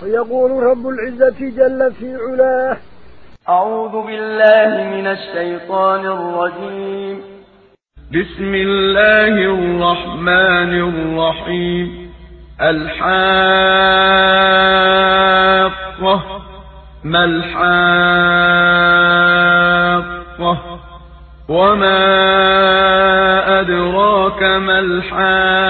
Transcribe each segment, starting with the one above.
فيقول رب العزة جل في علاه. أعوذ بالله من الشيطان الرجيم. بسم الله الرحمن الرحيم. الحاقة. ما الحاقة؟ وما أدراك ما الحاقة؟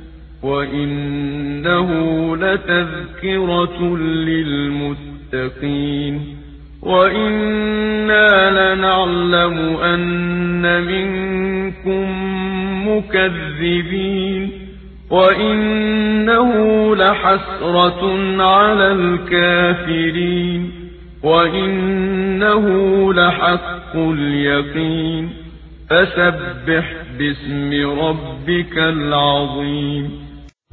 وإنه لتذكرة للمتقين وإنا لنعلم أن منكم مكذبين وإنه لحسرة على الكافرين وإنه لحق اليقين فسبح باسم ربك العظيم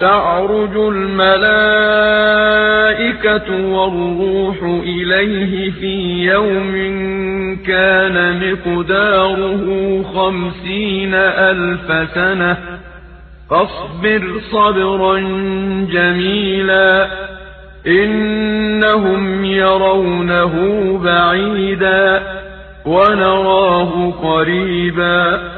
تعرج الملائكة والروح إليه في يوم كان مقداره خمسين ألف سنة. فاصبر صبرا جميلا. إنهم يرونه بعيدا ونراه قريبا.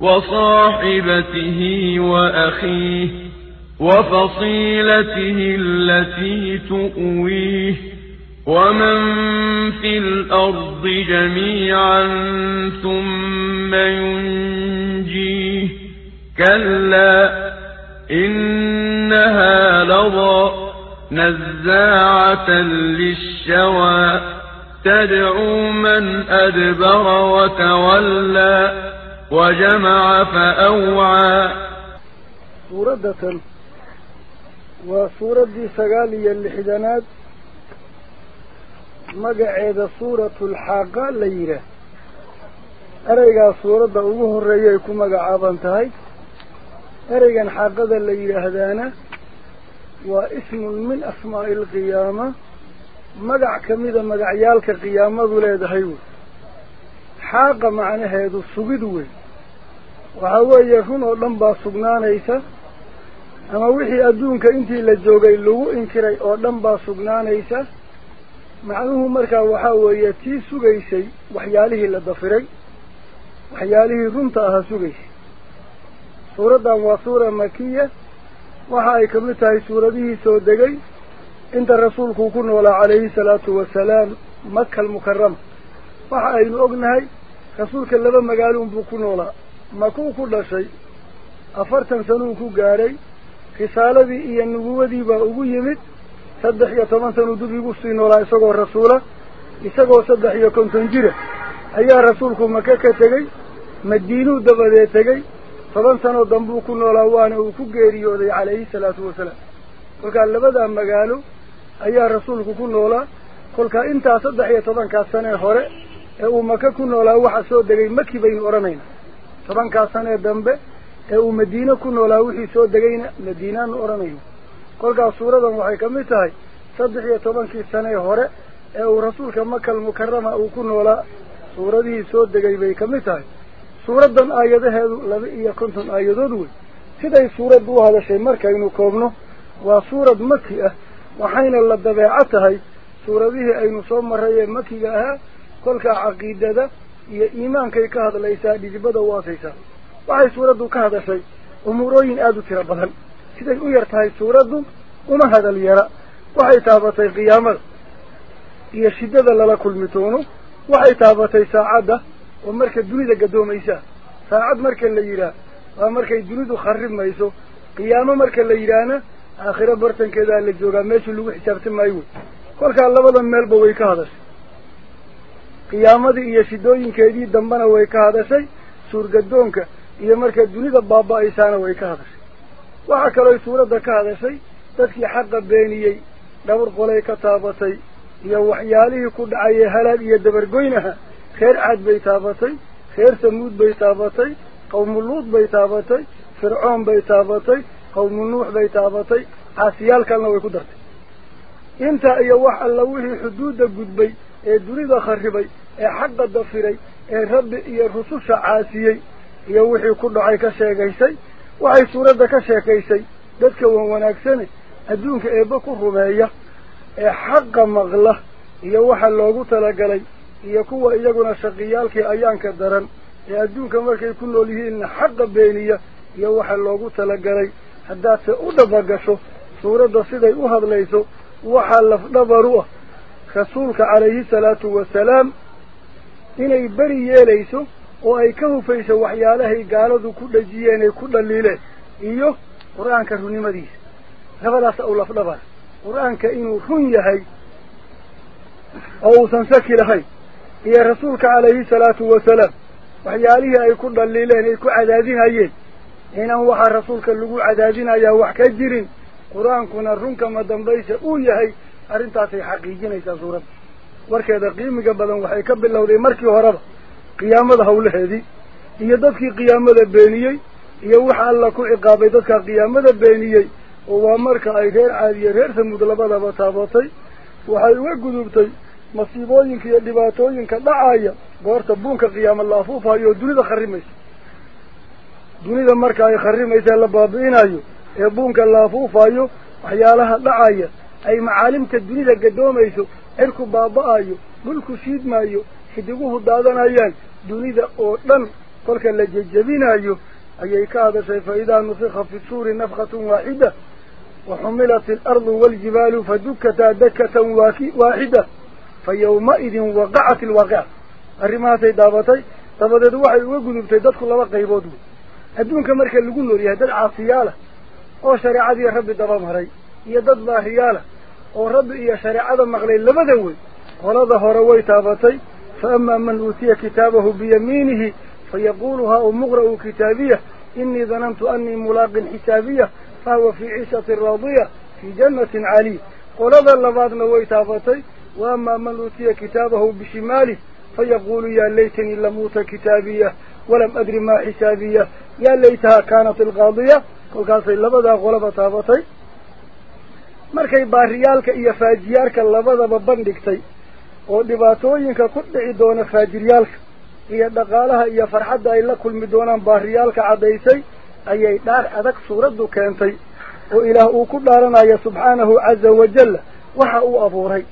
وصاحبته وأخيه وفصيلته التي تؤويه ومن في الأرض جميعا ثم ينجيه كلا إنها لظى نزاعة للشوى تدعو من أدبر وتولى وجمع فأوعى. سورة وسورة دي سقالية اللحدانات مقعد سورة الحاقة ليرة أريقا سورة أوه الرئيكم مقعابا تهي أريقا حاقة ليرة هدانا. واسم من أسماء القيامة. مقع كميدا مقعيالك قيامة ولاد هيو حاقة معنى هيدو السقدوه intii la joogay lagu inkiray oo dhan baa sugnaanaysa macnuhu markaa waxaa weeye tii sugaysay waxyaalihii la dafiray waxyaalihii runta ahaa sugaysay suuraddan waa suura makiya waxa ay kamid tahay suuradihii soo degay inta rasuulkuu ku noolaa calayhi salaatu wasalaam maka almukarama waxa aynu ognahay rasuulka laba magaalo unbuu ku noolaa risaaladii iyo nubuwadii baa ugu yimid saddex iyo toban sanuu dib igu sii noolaa isagoo rasuula isagoo saddex iyo konton jira ayaa rasuulku maka ka tegey madiinuu dabadeed tegey toban sanoo dambuu ku noolaa waana uu ku geeriyooday calayhi salaatu wasalaam kolkaa labadaa magaalo ayaa rasuulku ku noolaa kolkaa intaa saddex iyo tobankaas sanee hore ee uu maka ku noolaa waxa soo degay maki baynu odhanayna tobankaas sanee dambe ee uu madiine ku noolaa wixii soo degayna madiinaanu odhanayna kolkaas suuradan waxay ka mid tahay saddex iyo tobankii sanee hore ee uu rasuulka makal mukarama uu ku noolaa suuradihii soo degay bay ka mid tahay suuraddan aayadaheedu laba iyo konton aayadood wey siday suuraddu u hadashay markaynu koobno waa suurad maki ah waxayna la dabeeco tahay suuradihii aynu soo marray ee makiga ahaa kolkaa caqiidada ka hadlaysaa dhidibada u asaysaa waxay suuraddu ka hadashay umuurooyin aada u tiro badan siday u yar tahay suuraddu uma hadal yara waxay taabatay qiyaamada iyo shiddada lala kulmi doono waxay taabatay saacadda oo marka dunida gadoomaysaa saacad marka la yidhaah waa markay dunidu kharib mayso qiyaamo marka la yidhaahna aakhiro bartankeedaa la joogaa meeshii lagu xisaabtan maayo wey kolkaa labada meelba way ka hadashay qiyaamadii iyo shidooyinkeedii dambena way ka hadashay suurgadoonka iyo marka dunida baaba-aysaana way ka hadashay waxaa kalooy suuradda ka hadashay dadkii xaqa beeniyey dhawr qolay ka taabatay iyo waxyaalihii ku dhacayee halaag iyo dabargoynaha reer caad bay taabatay reer samuud bay taabatay qawmu luud bay taabatay fircoon bay taabatay qawmu nuux bay taabatay caasiyaalkalna way ku dartay intaa iyo wax alla wixii xuduudda gudbay ee dunida kharibay ee xaqa dafiray ee rabbi iyo rususha caasiyey iyo wixii ku dhacay ka sheegaysay waxay suuradda ka sheekaysay dadka wan wanaagsane adduunka eebba ku rumeeya ee xaqa maqla iyo waxa loogu talagalay iyo kuwa iyaguna shaqiyaalkii ayaanka daran ee adduunka markay ku nool yihiinna xaqa beeniya iyo waxa loogu talagalay. Haddaadse u dhabagasho suuradda siday u hadlayso waxaa lafdhabar u ah rasuulka calayhi salaatu wasalaam inay beri yeelayso oo ay ka hufayso waxyaalahay gaaladu ku dhajiyeen ay ku dhaliileen iyo qur-aanka runnimadiisa labadaasa u lafdhabar qur-aanka inuu run yahay oo uusan saki lahayn iyo rasuulka calayhi salaatu wasalaam waxyaalihii ay ku dhaliileen ay ku cadaadinayeen inaan waxaa rasuulka lagu cadaadinayaa wax ka jirin qur-aankuna runkama dambaysa uu yahay xaqiijinaysaa suuradda warkeeda qiimiga badan waxay ka bilowday markii horeba qiyaamada hawlaheedii iyo dadkii qiyaamada beeniyey iyo waxa alla ku ciqaabay dadkaa qiyaamada beeniyey oo waa marka ay reer caadiye reer samuud labadaba taabatay waxay uga gudubtay masiibooyinka iyo dhibaatooyinka dhacaya goorta buunka qiyaama la afuufayo oo dunida kharimaysa dunida marka ay kharimaysa la baabi'inayo ee buunka la afuufayo waxyaalaha dhacaya أي معالم معالمك الدنيا قدوم يسو إركو بابا أيو ملكو شيد ما أيو حدقوه دادان أيان دنيا أوتن طلق اللججبين أيو. أي كهذا سيفا إذا نفخ في الصور نفخة واحدة وحملت الأرض والجبال فدكتا دكة واحدة. فيومئذ وقعت الواقع الرماتي دابتي طبعاً هذا واحد يقول لي تدخل الله قيبوده هدون كمركز اللي يقول له يا دل عاصيالة. أو شريعة يا ربي دبام هري. يدد الله ياله ورب إيا شريعة مغلي لبدوي ولا ظهر ويتابتي فأما من أوتي كتابه بيمينه فيقولها أمغرأ كتابية إني ظننت أني ملاق حسابية فهو في عيشة راضية في جنة عالية قل هذا اللبادنا ويتابتي وأما من أوتي كتابه بشماله فيقول يا ليتني لموت كتابية ولم أدري ما حسابية يا ليتها كانت القاضية وقالت اللبادة غلبة تابتي markay baariyaalka iyo faajiyaalka labadaba bandhigtay oo dhibaatooyinka ku dhici doona faajiryaalka iyo dhaqaalaha iyo farxadda ay la kulmi doonaan baariyaalka caddaysay ayay dhaar adag suuraddu keentay oo ilaah uu ku dhaaranayo subxaanahu caza wajalla waxa uu abuuray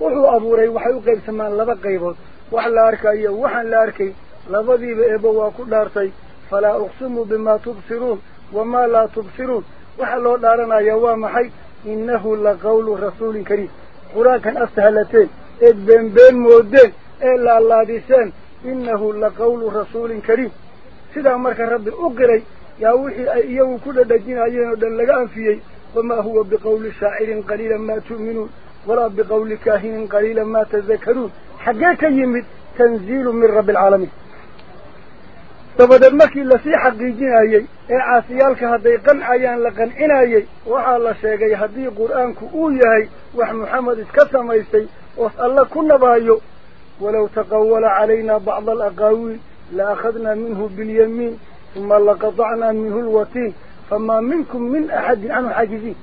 wuxuu abuuray waxay u qaybsamaan laba qaybood wax la arkayo waxaan la arkay labadiiba eebo waa ku dhaartay falaa uqsimu bimaa tubsiruun wamaa laa tubsiruun waxa loo dhaaranaya waa maxay إنه لقول رسول كريم قرآن كان أستهلتين إذن بين مودين إلا الله ديسان إنه لقول رسول كريم سيدا أمرك الرب أقري. يا يوحي إيو كل دجين عينا ودلقان فيه. وما هو بقول شاعر قليلا ما تؤمنون. ولا بقول كاهن قليلا ما تذكرون. حقا يمد تنزيل من رب العالمين. تبدأ مكي لسيحة قيجين آيي. اي عاسيالك هدي قن ايان لقن أنا آيي. وعلى الله شاقي هدي قرآنك أو ايي وح محمد اسكسم ايسي واسأل الله كنا بايو ولو تقول علينا بعض الأقاوين لأخذنا منه باليمين. ثم لقضعنا منه الوتين. فما منكم من أحد عن حاجزين.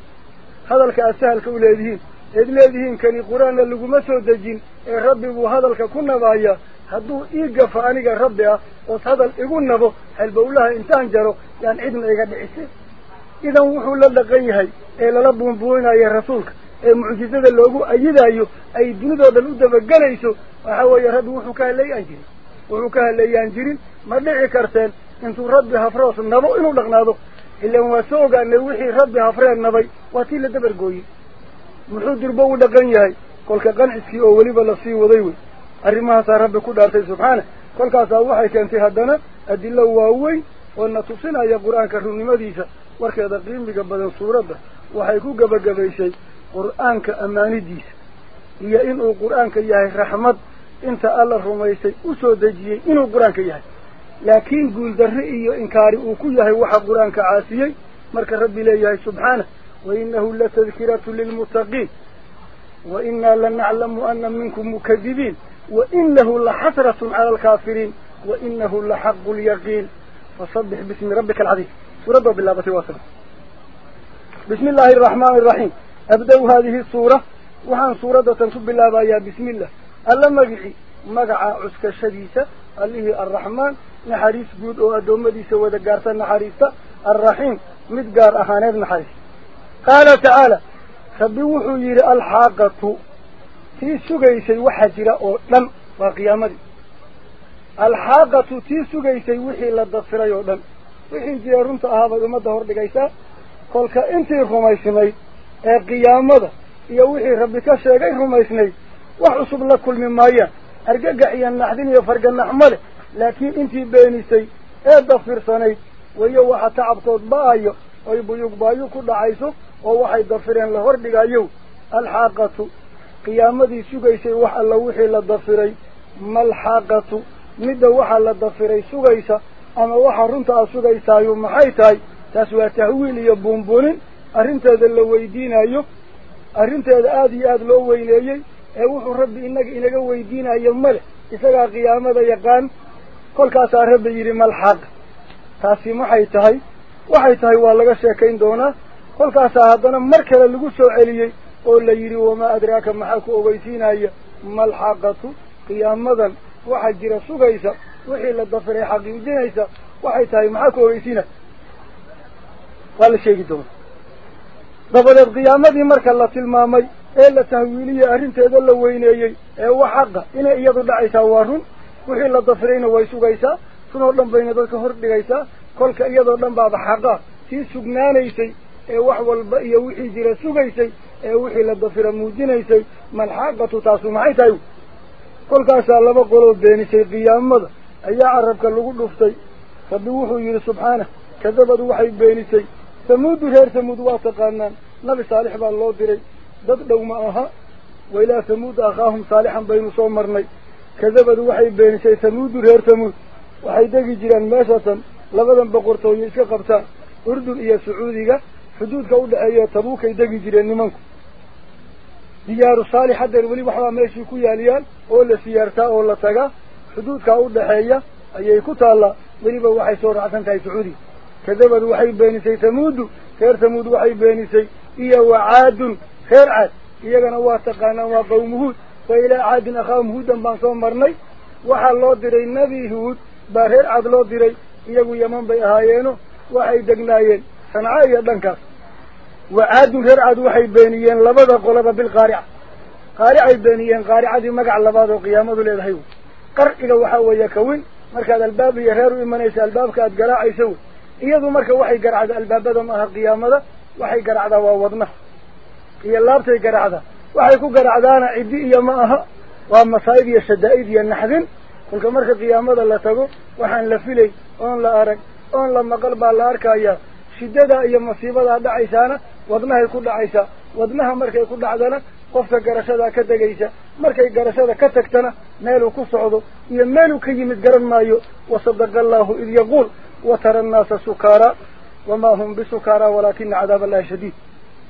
هذا لك أسهل كأولادهين إذن لديهم كان قرآن اللقمسو دجين اي ربي بو هذا لك كنا بايو ah igu nabo halbowlaha intaan jaro yaan cidna iga dhicisay idan wuxuu la dhaqan yahay ee lala buunbuuninaya rasuulka ee mucjizada loogu ayidayo ay dunidoo dhan u dabagelayso waxa weeye rabbi wuxuu ka hadleeyaan jirin wuxuu ka hadleeyaan jirin ma dhici karteen intuu rabbi hafroos nabo inuu dhaqnaado ilaan waa soo ogaanay wixii rabbi hafreen nabay waa tii la dabargooyey muxuu durbo u dhaqan yahay kolka qanciskii oo weliba lasii waday wey أرمها صار رب كل سبحانه كل كاس وحي كان فيها دنا أدلة وواوي وأن تصنع يا قرآن كرمني ما ديسا وركي هذا قيم بجبل الصورة ده وحيكون جبل جبل شيء قرآن كأماني ديس هي إنه قرآن كياه رحمة أنت الله رما يسي أسود جي كياه لكن قول ذري إنكاري وكله واحد قرآن كعاسي مرك ربي لا ياه سبحانه وإنه لتذكرة للمتقين وإنا لنعلم أن منكم مكذبين وإنه لحسرة على الكافرين وإنه لحق اليقين. فصبح باسم ربك العظيم. وربه بالله تواصل بسم الله الرحمن الرحيم. أبدأ هذه الصورة وحان صورة تنصب بالله يا بسم الله. ألا مجحي مجع عسك الشديسة أليه الرحمن. نحريس قد أدوم دي سوى دقارة نحريسة الرحيم. مدقار أهانيب نحريس. قال تعالى. سبوحوا يري الحاقة. Tii sugaysay waxa jira oo dhan waa qiyaamadii. Alxaaqatu tii sugaysay wixii la dafiray oo dhan. Wixii jira runta ahaa bay ummadda hor dhigaysaa kolka intii rumaysnayd ee qiyaamada iyo wixii rabbi ka sheegay rumaysnayd wax cusub la kulmi maayaan argagax iyo naxdin iyo farganax ma leh laakiin intii beenisay ee dafirsanayd wayo waxa tacabkood ba'ayo oy buyug ku dhacayso oo waxay dafireen la hor dhigayo alxaaqatu qiyaamadii sugaysay wax alla wixii la dafiray malxaaqatu midda waxaa la dafiray sugaysa ama waxaa runta a sugaysaayo maxay tahay taas waa tahwiil iyo buunbuunin arrinteeda la weydiinayo arrinteeda aada iyo aada loo weyneeyey ee wuxuu rabbi inaga inaga weydiinayo male isagaa qiyaamada yaqaan kolkaasaa rabbi yidhi malxaaqa taasi maxay tahay waxay tahay waa laga sheekayn doonaa kolkaasaa haddana mar kale lagu soo celiyey waxaa jira sugaysa wixii la dafiray xaqiijinaysa waxay tahay maxaa ku ogeysiinaya waa la sheegi doonaa dabadeed qiyaamadii marka la tilmaamay ee la tahwiiliyey arrinteeda la weyneeyey ee wax xaqa inay iyadu dhacaysaa waa run wixii la dafirayna way sugaysaa run oo dhan bayna dadka hor dhigaysaa kolka iyadoo dhan baaba xaqaa sii sugnaanaysay ee wax walba iyo wixii jira sugaysay malxaaqatu taasu maxay tahay kolkaasaa laba qoloo beenisay qiyaamada ayaa carabka lagu dhuftay rabbi wuxuu yidhi subxaanah kadabad waxay beenisay samuudu reer samuud waa taqaanaan nabi saalix baa loo diray dad dhow ma aha wailaa samuud akhaahum saalixan baynu soo marnay kadabad waxay beenisay samuudu reer samuud waxay degi jiraan meeshatan labadan boqortooyo iska qabtaan urdun iyo sacuudiga xuduudka udhexeeya tabuukay degi jireen nimanku diyaaru saalix haddeer weli waxbaa meeshii ku yaaliyaan oo la siyaartaa oo la tagaa xuduudkaa udhexeeya ayay ku taallaa weliba waxay soo raacsan tahay sacuudiga kadabad waxay beenisay tamuudu reer tamuud waxay beenisay iyo wacaadun reer caad iyagana waa taqaanaan waa qawmu huud fa ilaa caadin akhaahum huudan baan soo marnay waxaa loo diray nebi huud baa reer caad loo diray iyagu yaman bay ahaayeeno waxay degnaayeen sanca iyo dhankaas وعاد الهرعة وحي بينيين لبدا قلبة بالقارعة. قارعة بينيين قارعة دي مقع لبدا قيامة الهيو قرع إلى وحاوة يكوين مركا هذا الباب يهير إمن إيسا الباب كاد قراع يسو إيادو مركا وحي قرع هذا الباب هذا ما هو قيامة وحي قرع هذا ووضنا إيا اللابتي قرع هذا. وحي كو قرع دانا عدي إيا ماها. وأما صايد يسدائد ينحذن كلك مركا قيامة الله تقو. وحان لفلي أون لا أرق أون لما قلبها لا أركا إياه شدة دا مصيبة دا عيسانا وضمها يقول عيسى وضمها مركا يكون عدنا قفة قرشة كده جيسى مركا قرشة كتكتنا ماله كف عضو إذا ماله كيمت مايو وصدق الله إذ يقول وترى الناس سكارى وما هم بسكارى ولكن عذاب الله شديد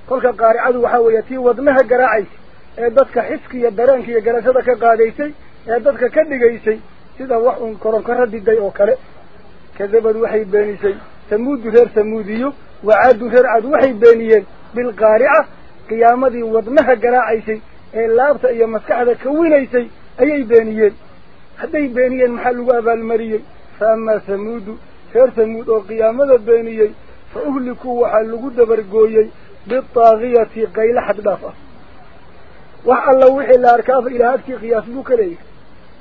كل قارع عدو حويتي وضمها قرعيس إذا حسك يدرانك يقرشة كقاليس إذا كده جيسى إذا وحن كرن كرد دي أوكره كذبت وحي بانيسي سمود دهير سمود ديو وعادوا شرعات وحي بانيا بالقارعة. قيامة وضمها قراعيسي. إيه اللابطة إيا مسكحدة كوينيسي. اي اي بينيين حدي بانيا محلوا ابا المريين. فأما ثمود شر ثمود أو قيامة بانيا فأهلكوا وحلوا دبر قويي بالطاغية في قيل حد بافا وحال الله وحي الأركاف إلى هاتك قياس بوكريك.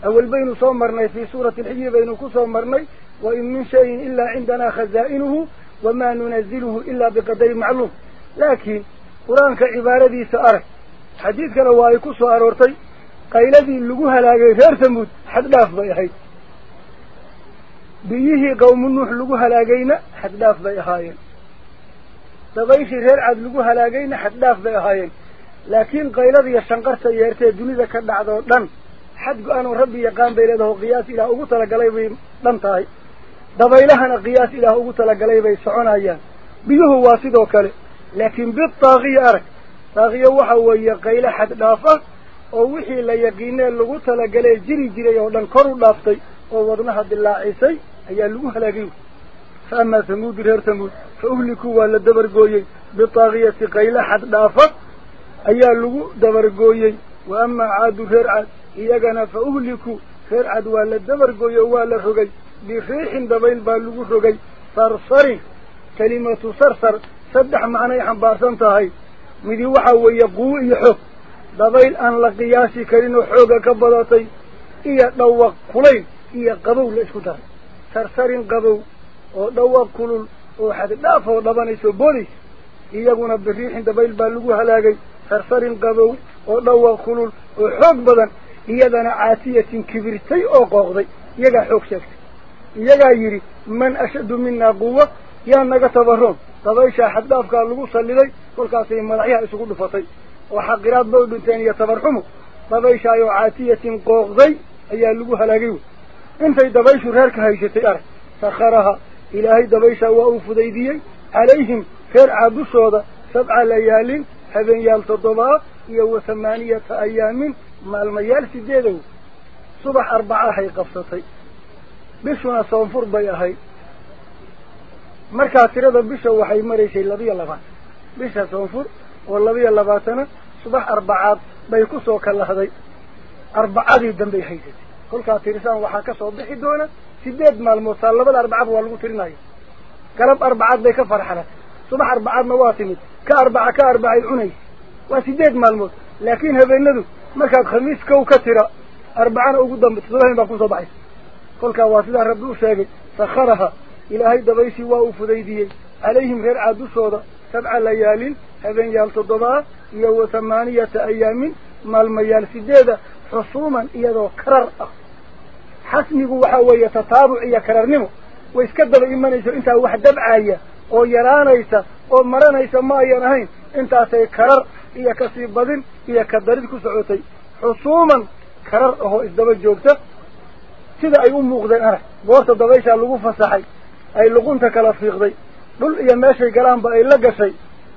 أول بين صومرني في سورة الحية بين كو صومرني وإن من شيء إلا عندنا خزائنه. وما ننزله إلا بقدر معلوم. لكن قرآن كعبارة دي سأره حديث كروايك سؤال ورطي قيل ذي اللقوها لاغي غير ثمود حد لافضي هاي بيه قوم النوح لقوها لاغينا حد لافضي هاي تغيش غير عد لقوها لاغينا حد لافضي هاي لكن قيل ذي الشنقر سيارتي دوني ذكا دعضو دن حد قانو ربي يقام بيلده وقياس إلى أبو أغطر قليبين دن تاي kale laakiin bitaaqiya arag taaqiya waxa weeye qaylo xad dhaaf ah oo wixii la yaqiinee lagu talagalee jiri jiray oo dhan kor u dhaaftay oo wadnaha dilaacisay ayaa lagu halaagay fa amaa samuudu reer samuud fa uhlikuu waa la dabargooyey bitaaqiyati qaylo xad dhaafa ayaa lagu dabargooyey wa amaa caadu reer cad iyagana fa uhlikuu reer cad waa la dabargooyey oo waa la rogay kelimatu sarsar saddex macnay xambaarsan tahay midi waxa weeye quwo iyo xoog dabayl aan la qiyaasi karin oo xooga ka badatay iyo dhawaq kulayl iyo qabow la isku daray sarsarin qabow oo dhawaq kulul oo xaddhaaf oo dhabanayso boodaysa iyaguna biriixin dabayl baa lagu halaagay sarsarin qabow oo dhawaq kulul oo xoog badan iyadana caatiyatin kibirtay oo qooqday iyagaa xoog sheegtay yidhi man ashaddu minaa quwa yaa naga tabaroon dabayshaa xaddhaafkaa lagu salliday kolkaasay madaxyaha isugu dhufatay oo xaqiraad ba u dhinteen iyo tabarxumo dabayshaayoo caatiyatin qooqday ayaa lagu halaagay wey intay dabayshu reerka haysatay arag sakharaha ilaahay dabayshaa waa uu fudaydiyey calayhim reer caadushooda sabca layaalin habeenyaal toddobaa iyo wa thamaaniyata ayaamin maalmayaal sideedow subax arbacahay qabsatay labiyo labaatana subax arbacaad bay ku soo kalahday arbacadii dambey haysatay kolkaa tirisaan waxaa ka soo bixi doona sideed maalmood saa labada arbacaba waa lagu tirinayo galab arbacaad bay ka farxalatay subax arbacaadna waa timid ka arbaca ka arbacay cunaysa waa sideed maalmood laakiin habeenadu markaad khamiis kow ka tira arbacana ugu dambe toddobahin baa kusoo baxaysa كل كواسدة ربو شاكت سخرها إلى هاي دبيسي واو فديدي عليهم غير عدو صودا سبع ليالين هذين يالت الضباء يو ثمانية أيام ما الميال سديدة رسوما إيادو كرر حسن هو هو وحاوة يتطابع كرر نمو ويسكدب إمان إيسو انت واحد دبعايا أو يران إيسا أو مران إيسا ما يرهين إنتا سيكرر إيا كسيب بذن إيا كدردك سعوتي رسوما كرر أهو إزدبا جوكتا sida ay u muuqdeen arag goorta dabayshaa lagu fasaxay ay luqunta kala fiiqday dhul iyo meeshay galaanba ay la gashay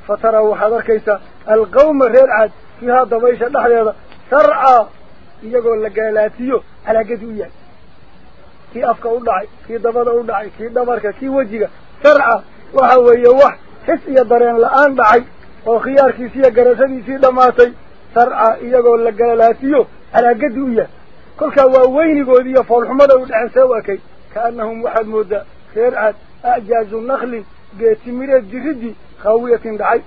fa taraa waxaad arkaysaa alqawma reer caad fiihaa dabaysha dhexdeeda sarcaa iyagoo la gaalaatiyo halaagadi u yahay kii afka u dhacay kii dabada u dhacay kii dhabarka kii wejiga sarca waxa weeye wax xis iyo dareen la-aan dhacay oo khiyaarkiisi iyo garashadiisii dhammaatay sarca iyagoo la gaalaatiyo halaagadi u yahay moodaa reer caad acjaazu naklin geed timireed jiridii khaawiyatin dhacay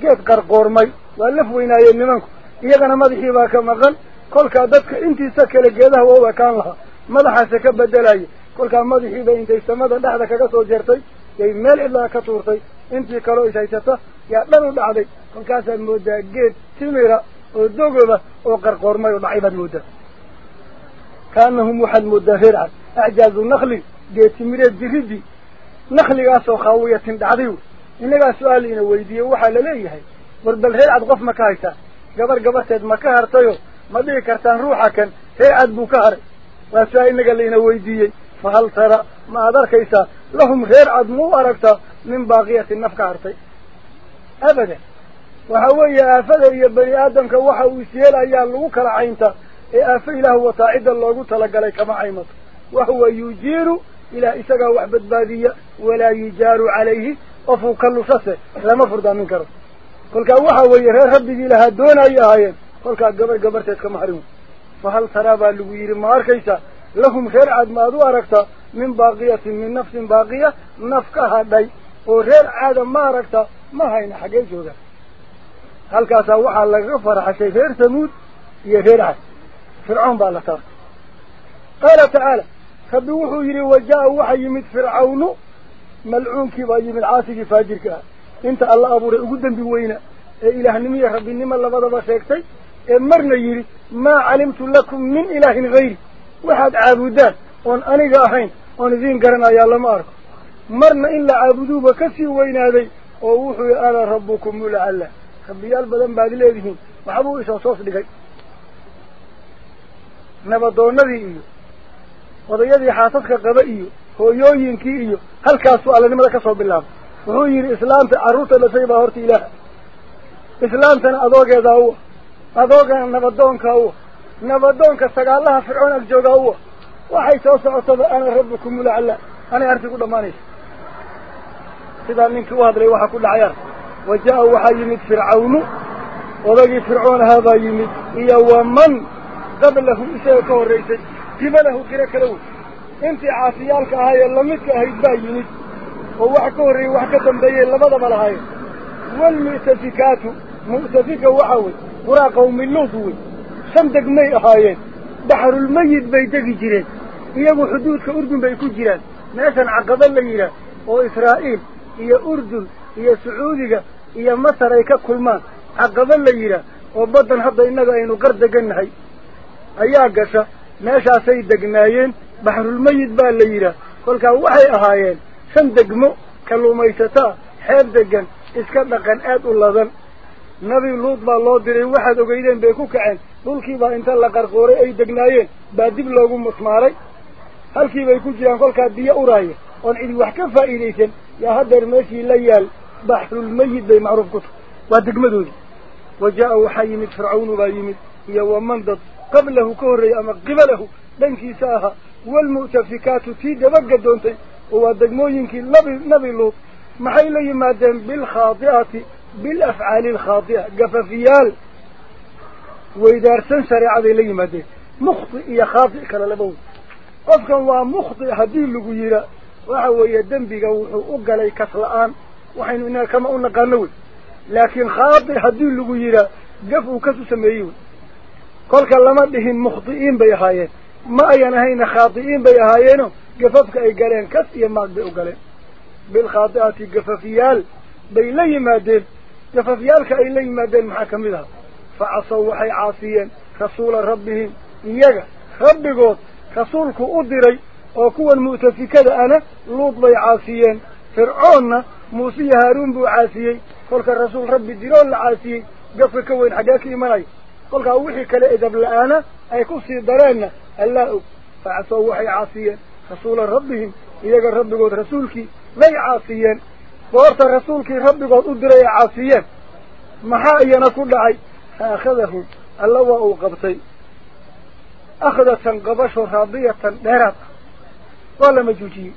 geed qarqoormay waa laf weynaayeen nimanku iyagana madaxii baa ka maqan kolkaa dadka intiisa kale geedaha waa u ekaan lahaa madaxaase ka bedelaya kolkaa madaxiiba intay samada dhexda kaga soo jeertay yay meel cidlaa ka tuurtay intii kaloo is haysata yaa dhan u dhacday kolkaasaad moodaa geed timira oo dogoba oo qarqoormay oo dhacay baad moodaa waxaad moodaa reer cad acjaazu naklin geed timireed jiridii nakligaasoo khaawiyatin dhacday wey innagaa su-aal ina weydiiye waxaa laleeyahay war bal reer cad qof ma ka haysaa gabar gabarteed ma ka hartayo ma dhihi kartaan ruuxa kan ree cad buu ka haray waa saa inaga layna weydiiyey fa hal tara ma aad arkaysaa lahum reer cad ma u aragtaa min baaqiyati caymato wahuwa yujiiru ilaah isagaa wax badbaadiya walaa yujaaru calayhi qofuu ka lusase lama furdaamin karo kolkaa waxa weeye reer rabbigii lahaa doonayay ahaayeen kolkaa gabar gabarteed kama harin fa hal taraa baa lagu yidhi ma arkaysaa lahum reer cad ma ad u aragtaa min baaqiyatin min nafsin baaqiya naf ka hadhay oo reer caada ma aragtaa ma hayna xaggee joogaan halkaasaa waxaa lagaga faraxashay reer samuud iyo reer cad فرعون بقى لطرق قال تعالى فبوحو يري وجاء وحي من فرعون ملعون كي كباي من عاسق فاجرك انت الله أبو رأي قدن بوينة إله نمي رب النمى الله بضبا شاكتي مرنا يري ما علمت لكم من إله غيري واحد عابدان وان اني جاهين وان ذين قرنا يا الله مارك مرنا إلا عابدوا بكسي وينا ذي ووحو يا ربكم لعل خبيال بدن بعد الله ذهن وحبو إشان صوص لكي iyo odayadii xaasadka qaba iyo hooyooyinkii iyo halkaasuu allanimada ka soo bilaabay wuxuu yidhi islaamta carruurta dhashay baa horta ilaaha islaamtana adoogeedaa uwa adoogana nabadoonkaa uwa nabadoonka sagaalaha fircoon ag joogaa uwa waxay soo socotaba ana rabbukum ulacalla anay arti ku dhammaanaysa sidaa ninkii u hadlay waxaa ku dhacayaan wa jaa waxaa yimid fircawnu odagii fircoon ahaa baa yimid iyo waman ahaayee lamidka ahayd baa yimid oo wax ka horreeyey wax ka dambeeyey labadaba lahaayeen waalmu'tafikaatu mu'tafika waxa wey quraa qawmi luud wey shan degmay ahaayeen baxrulmayid bay degi jireen iyagu xuduudka urdun bay ku jiraan meeshan caqaba la yidhaah oo israa'iil iyo urdun iyo sacuudiga iyo masar ay ka kulmaan caqaba la yidhaah oo baddan hadda innaga aynu qar degannahay ayaa gasha meeshaasay degnaayeen baxrulmayid baa la yidhaah kolkaa waxay ahaayeen shan degmo kalluumaysataa xeeb degan iska dhaqan aad u ladan nabi luud baa loo diray waxaad ogeydeen bay ku kaceen dhulkiibaa inta la qarqooray ay degnaayeen baa dib loogu musmaaray halkii bay ku jiraan kolkaa biyo uraaya oon cidi wax ka faa'iidaysan yaa haddeer meeshii la yaal baxrulmayid bay macruuf ku tahay waa degmadoodii wa jaa waxaa yimid fircawnu baa yimid iyo waman dad nabi luud maxay la yimaadeen bilkhaadi'ati bilafcaali alkhaadi'a gafafiyaal weydaarsan shareecaday la yimaadeen mukhti iyo khaadi' kale laba wey qofkan waa mukhti haddii lagu yidhaa waxa weeye dembiga wuxuu u galay kas la-aan waxaynu inaga kama u naqaano wey laakiin khaadi haddii lagu yidhaa gaf uu kas u sameeyey wey كل كلامتهم مخطئين بيهايين. ما ينهين خاطئين بيهايينه قففك أي قلين كثي ما قد اقلين بالخاطئات قففيال. بي لي مادين قففيالك اي لي مادين محاكم لها. فعصوا وحي عاصيا خصول ربهم. ايقا ربي قوت خصولك أدري. وكوا المؤتفكد أنا. لوط لطلي عاصيا فرعون موسي هارون بو عاصيا كل كالرسول ربي ديرون العاصيا قفك وين حقاك ايمان dareenna allaa og fa casow waxay caasiyeen rasuula rabbihim iyaga rabbigood rasuulkii bay caasiyeen goorta rasuulkii rabbigood u diray ay caasiyeen maxaa iyana ku dhacay fa akhadahum alla waa uu qabtay akhdatan qabasho raadiyatan dheeraad ah waa la majuujiyey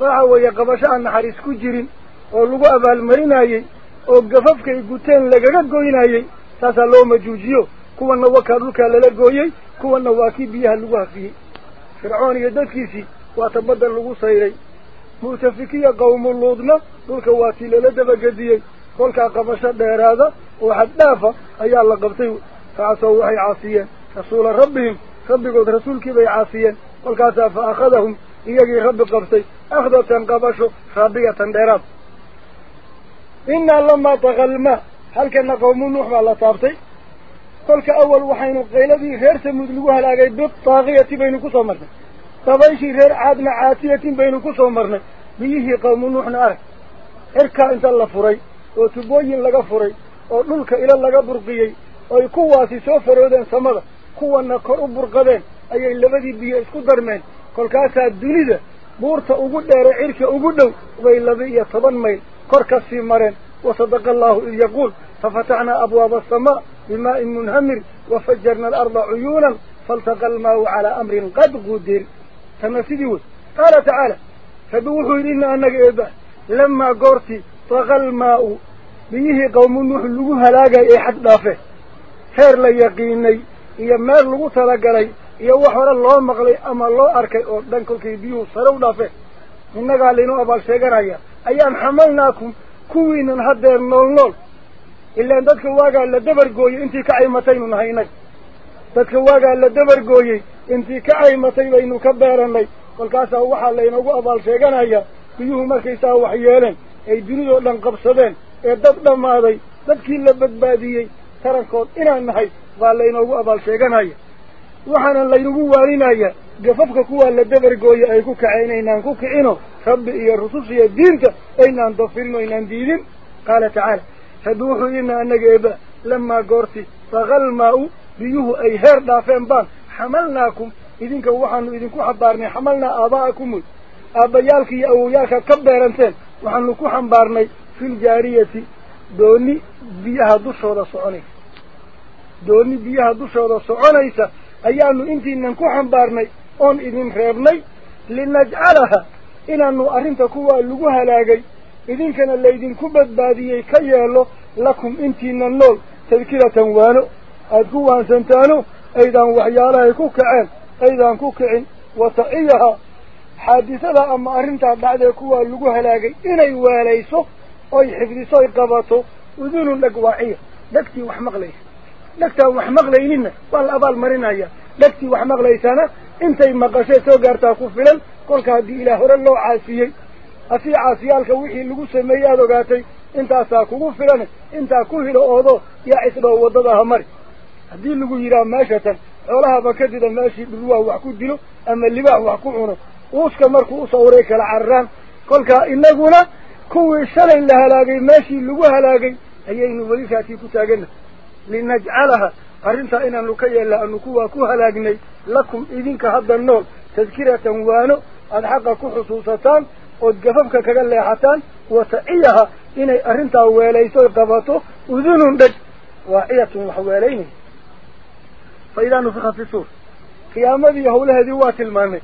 waxa weeye qabasho aan naxariis ku jirin oo lagu abaalmarinayey oo gafafkay guteen lagaga goynayey saasaa loo majuujiyo kuwanna waa kii biyaha lagu hafiyey fircoon iyo dadkiisii waa ta badda lagu sayray mu'tafikiya qawmu luudna dhulka waa tii lala dabagediyey kolkaa qabasho dheeraada oo xaddhaafa ayaa la qabtay facasow waxay caasiyeen rasuula rabbihim rabbigood rasuulkii bay caasiyeen kolkaasaa fa akhadahum iyagii rabbi qabtay akhdatan qabasho raabiyatan dheeraad innaa lamaa takalmaa halkana qawmu nuux baa la taabtay kolka awal waxaynu qayladii reer samuud lagu halaagay bitaaqiyati baynu kusoo marnay dabayshii reer caadna caatiyatin baynu kusoo marnay biyihii qawmu nuuxna arag cirkaa inta la furay oo tubooyin laga furay oo dhulka ilo laga burqiyey oy kuwaasi soo faroodeen samada kuwana kor u burqadeen ayay labadii biyo isku darmeen kolkaasaa dunida buurta ugu dheere cirka ugu dhow bay laba iyo toban mayl kor ka sii mareen wasadaqa allahu id yaquul abwaaba asamaa bimaa'in munhamir wafajarna alarda cuyuunan faltaqa almaau calaa amrin qad qudir tana sidii wey qaala tacaala rabbi wuxuu yidhi ina annaga eeba lamaa goortii taqa almaau biyihii qawmu nuux lagu halaagay ee xad dhaafe heer la yaqiinay iyo meel lagu talagalay iyo wax hore loo maqlay ama loo arkay oo dhan kolkay biyuhu sare u dhaafeen innagaa laynoo abaal dabargooyey intii ka caymataynu nahay innaga dadka waagaa la dabargooyey intii ka caymatay baynu ka beerannay kolkaasaa waxaa laynoogu abaal sheeganaya biyuhu markaysaa wax yeeleen ay dunidoo dhan qabsadeen ee dad dhammaaday dadkii la badbaadiyey tarankood inaan nahay baa laynoogu abaal sheeganaya waxaana laynagu waaninaya gafafka kuwaa la dabargooye ay ku kaceen aynaan ku kicino rabbi iyo rusus iyo diinta aynaan dafirin o aynaan diidin qaala tacaala ina annaga eeba lamaa goorti tagal maa-u biyuhu ay heer dhaafeen baan xamalnaakum idinka waxaanu idinku xambaarnay xamalnaa aabaa'akum wey aabbayaalka iyo awowyaalkaad ka beeranteen waxaanu ku xambaarnay filjaariyati dooni biyaha dushooda soconaysa dooni biyaha dushooda soconaysa ayaanu intiinan ku xambaarnay oon idin reebnay linajcalaha inaanu arrinta kuwaa lagu halaagay lakum intiina nool tadkiratan waano aada ku waansantaano aydaan waxyaalahay ku kaceen aydaan ku kicin wataciyaha xaadisada ama arrintaa dhacdee kuwaa lagu halaagay inay weelayso oy xifdiso oy qabato udunun dheg waaciya dhegtii wax maqlaysa dhegtaan wax maqlayninna waa la abaal marinaya dhegtii wax maqlaysana intay maqashee soo gaartaa ku filan kolka haddii ilaah hore loo caasiyey sameeyey aada ogaatay intaasaa kugu filan intaa ku hilo oodo yaa isdhow waddada ha mari haddii lagu yidhaha meeshatan xoolahaba kadida meeshii dhulwaa wax ku dilo ama libaax wax ku cuno uuska markuu usawray kala cararaan kolkaa inaguna kuwii shalay la halaagay meeshii lagu halaagay ayaynu weli raakii ku taagana linajcalaha arrintaa inaanu ka yeella anu kuwaa ku halaagnay lakum idinka hadda nool tadkiratan waano aada xaqa ku xusuusataan وتقففك كقال لي حتان وتعيها إني أرنتها وليسو قبطو وذنون دج وعية محوالين فإذا نفخ في صور قيامة يهول هذه وات المامي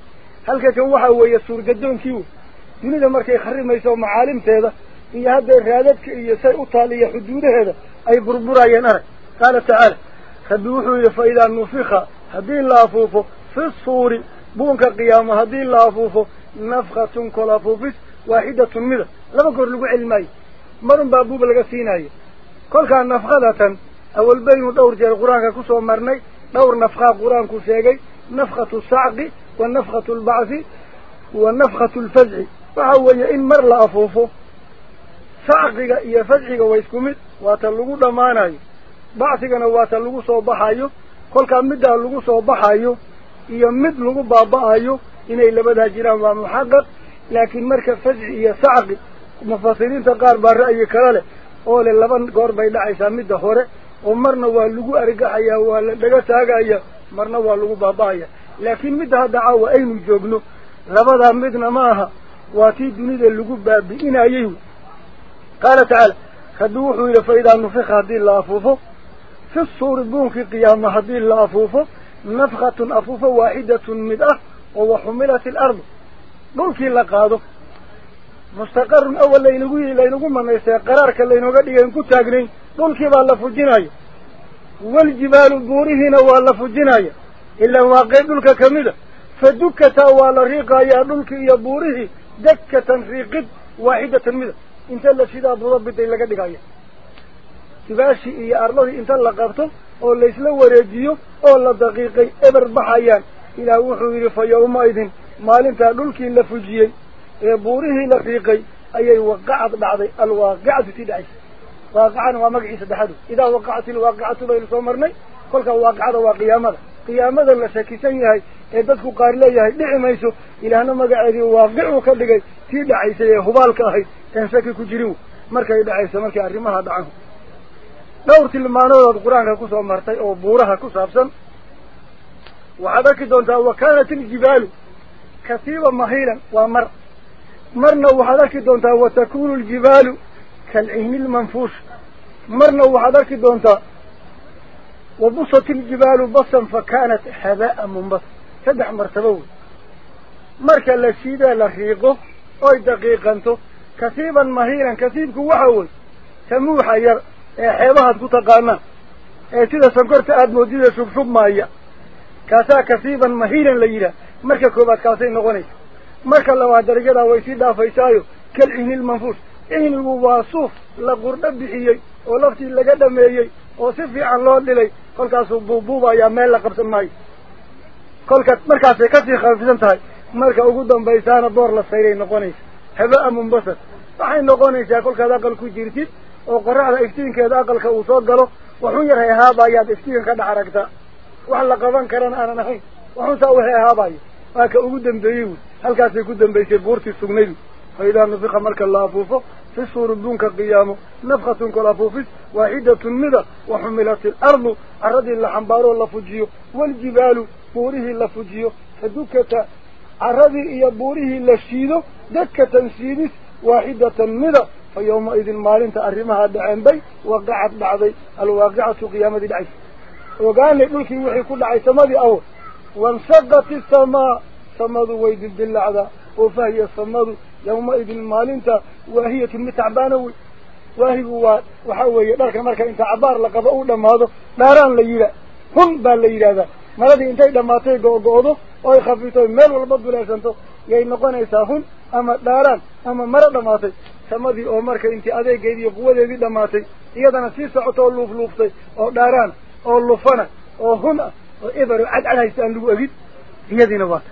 هل كتوحة هو صور قدون كيو يوني دمر كي يخرر ما يسوى معالم تيدا إيا هذا الرياضات كي يسيء طالية حدود هذا أي بربرا ينهر قال تعالى خبوحوا فإذا نفخ هدين الله فوفو في السور بونك قيامة هدين الله فوفو lagu celi maayo marun baa buub laga siinayo kolkaa nafkadatan awal baynu dhowr jeer qur-aanka kusoo marnay dhowr nafkaa qur-aanku sheegay nafkatu sacqi wa nafkatu lbacthi wa nafkatu lfazci waxa weeye in mar la afuufo sacqiga iyo fadxiga waa isku mid waa ta lagu dhammaanayo bacsigana waa ta lagu soo baxayo kolkaa middaa lagu soo baxayo iyo mid lagu baaba'ayo iyo sacqi mufasiriinta qaar baa ra'yi kale leh oo le laba goor bay dhacaysaa midda hore oo marna waa lagu argaxayaa waa la dhaga taagaya marna waa lagu baaba'aya laakiin midda hadda caawa aynu joogno labadaa midna ma aha waa tii dunida lagu baabi'inayey qaala tacaala rabbi wuxuu yidhi fa idaa nufika haddii la afuufo fi suuri buunkii qiyaama haddii la afuufo nafkatun afuufo waaxidatun mid ah oo waxumilat ilardu dhulkii la qaado mustaqarun awal laynagu laynagu manaystay qaraarka laynooga dhigayn ku taagnayn dhulkii baa la fujinaya waljibaalu buurihiina waa la fujinaya ilaan waa qeyb dhulka kamida fa dukataa waa la riiqayaa dhulkii iyo buurihii dakatan riiqid waaxidatan mida inta la sidaa budabiday laga dhigaya jibaashii iyo arladii inta la qabto oo laysla wareejiyo oo la daqiiqay eber baxayaan waqacad dhacday alwaaqicatu tii dhacaysa waaqicana waa magacii saddexadu idaa waqacat ilwaaqicatu baynu soo marnay kolkaa waaqicada waa qiyaamada qiyaamada la shakisan yahay ee dadku qaar leeyahay dhici mayso ilaahna magaceedii waaqicuu ka dhigay tii dhacaysay ee hubaalka ahayd een shaki ku jirin markay dhacayso markay arrimaha dhacan dhowr tilmaanoodood qur-aanka kusoo martay oo buuraha ku وعدك دونتا وكانت الجبال كثيبا مهيلا ومر. مرنا وعدك دونتا وتكون الجبال كالعين المنفوش. مرنا وعدك دونتا وبصت الجبال بصا فكانت حذاء منبص تدع مرتبه. مركا لشيدا لخيقه أي دقيقا أنتو. كثيبا مهيرا كثيب كوحاول تموحا ير احيبها تقوط قانا اي تيدا سنكرت أدمو ديدا شب شب مايا. Mahiilan la yidhaah marka koobaad kaasay noqonaysa marka labaad darajadaa way sii dhaafaysaayo kal cihni lmanfuush cihnigu waa suuf la qurdho bixiyey oo laftii laga dhameeyey oo si fiican loo dhilay kolkaasuu buubuubayaa meel la qabsan maayo kolka markaasay kasii khafisan tahay marka ugu dambaysaana boor la sayray noqonaysa habaa munbasar waxay noqonaysaa kolkaad aqal ku jirtid oo qoraxda iftiinkeeda aqalka uu soo galo waxun yar heehaabayaad iftiinka ka dhex aragtaa وعلى قضان كران أنا نحي وحن سأوه يا هاباي وحكا آه، أقدم بيه هل كاسي أقدم بيه بورتي السقنيل فإذا نفق مركا لافوفا في الصور الدونك قيامه نفخة كلافوفيس واحدة مدى وحملت الأرض. أرد الله حنباره اللفجيه والجبال بوره اللفجيه فدكة أرد إيا بوره اللشيده دكة سينيس واحدة مدى فيومئذ المال انت أرمها دعين بي وقعت بعضي الواقعة قيامة العيس ogaanay dhulkii wixii ku dhacay samadii awo wansaqat isamaa samadu way dildillacdaa oo fahiya samadu yawmaidin maalinta waahiyatun mid tacbaana wey waahigu waa waxaa weeye dharka marka inta cabaar la qabo uu dhammaado dhaaraan la yidhaah hun baa la yidhaahdaa maradii intay dhammaatay go-go-do oy khafito meel walba duleersanto yay noqonaysaa hun ama dhaaraan ama maro dhammaatay samadii oo marka intii adeegeedii iyo quwadeedii dhammaatay iyadana sii socoto oo luufluuftay oo dhaaraan أو لفنا أو هنا وإبر عد على هيسان لوجد هي ذي نبات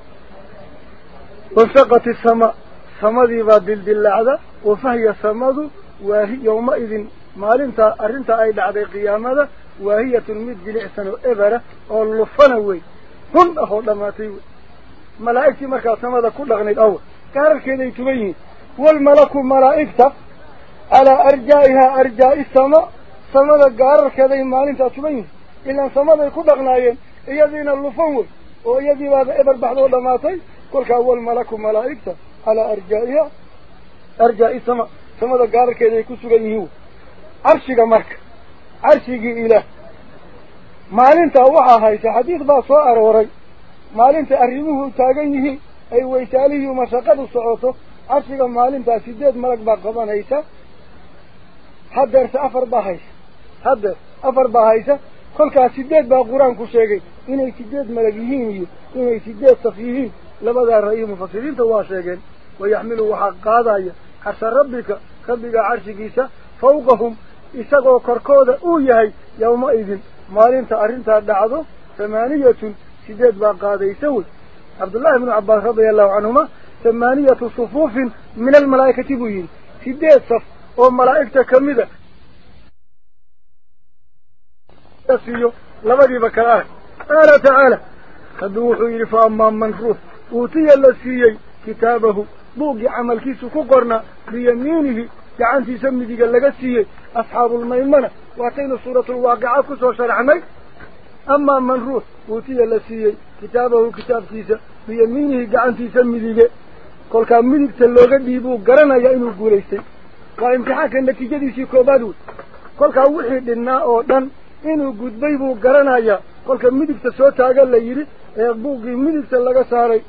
وسقط السماء. سما ذي بدل دل هذا وفهي سما ذو وهي يومئذ ما لنت أرنت أي لعب قيام هذا وهي تلمد دل عسان وإبر أو لفنا وي. هن أخذ لما تيوي ملائكة مكا سما ذا كل غني الأول كارك كذي تبين والملك ملائكة على أرجائها أرجاء السماء. سما ذا كارك كذي ما لنت أتبين dhaqnaayeen iyadiina lufan wey oo iyadii baaba eber baxdoo dhammaatay kolkaa walmalaku malaa'igta calaa arjaa'ihaa arjaa'i sama samada gaararkeeday ku sugan yihiin wey carshiga marka carshigii ilaah maalintaa waxaa haysa xadiid baa soo arooray maalinta arrimuhu taagan yihiin ay waysaalihii mashaqadu socoto carshiga maalintaa sideed malag baa qabanaysa haddeerse afar baa haysa haddeer afar baa haysa inay sideed malag yihiin iyo inay sideed saf yihiin labadaa ra'yi mufasiriinta waa sheegeen wayaxmilu waxaa qaadaya carsha rabbika rabbiga carshigiisa fawqahum isagoo korkooda uu yahay yawma-idin maalinta arrintaa dhacdo thamaaniyatun sideed baa qaadaysa wey cabdullaahi ibnu cabbaas radia allahu canhuma thamaaniyatu sufuufin min almalaa'ikati buu yidhi sideed saf oo malaa'igta kamida تسيو. لبدي بكره قال تعالى. خذوحوا يرفع من منفروف أوتي اللسيي كتابه. بوق عمل كيسو كقرنا بيمينه. يعني سمي ديك اللقسيي أصحاب الميمنة. وعطينا صورة الواقع أكس وشرحني أما منفروف أوتي اللسيي كتابه كتاب كيسا بيمينه يعني سمي ديك. قل كان منك تلوغة ديبو قرنا يأينو قوليسي وإمتحاك النتيجة ديسي كوبادو قل كان وحيد النا أو دن. Soo taagan la yidhi ee buuggii midigta laga saaray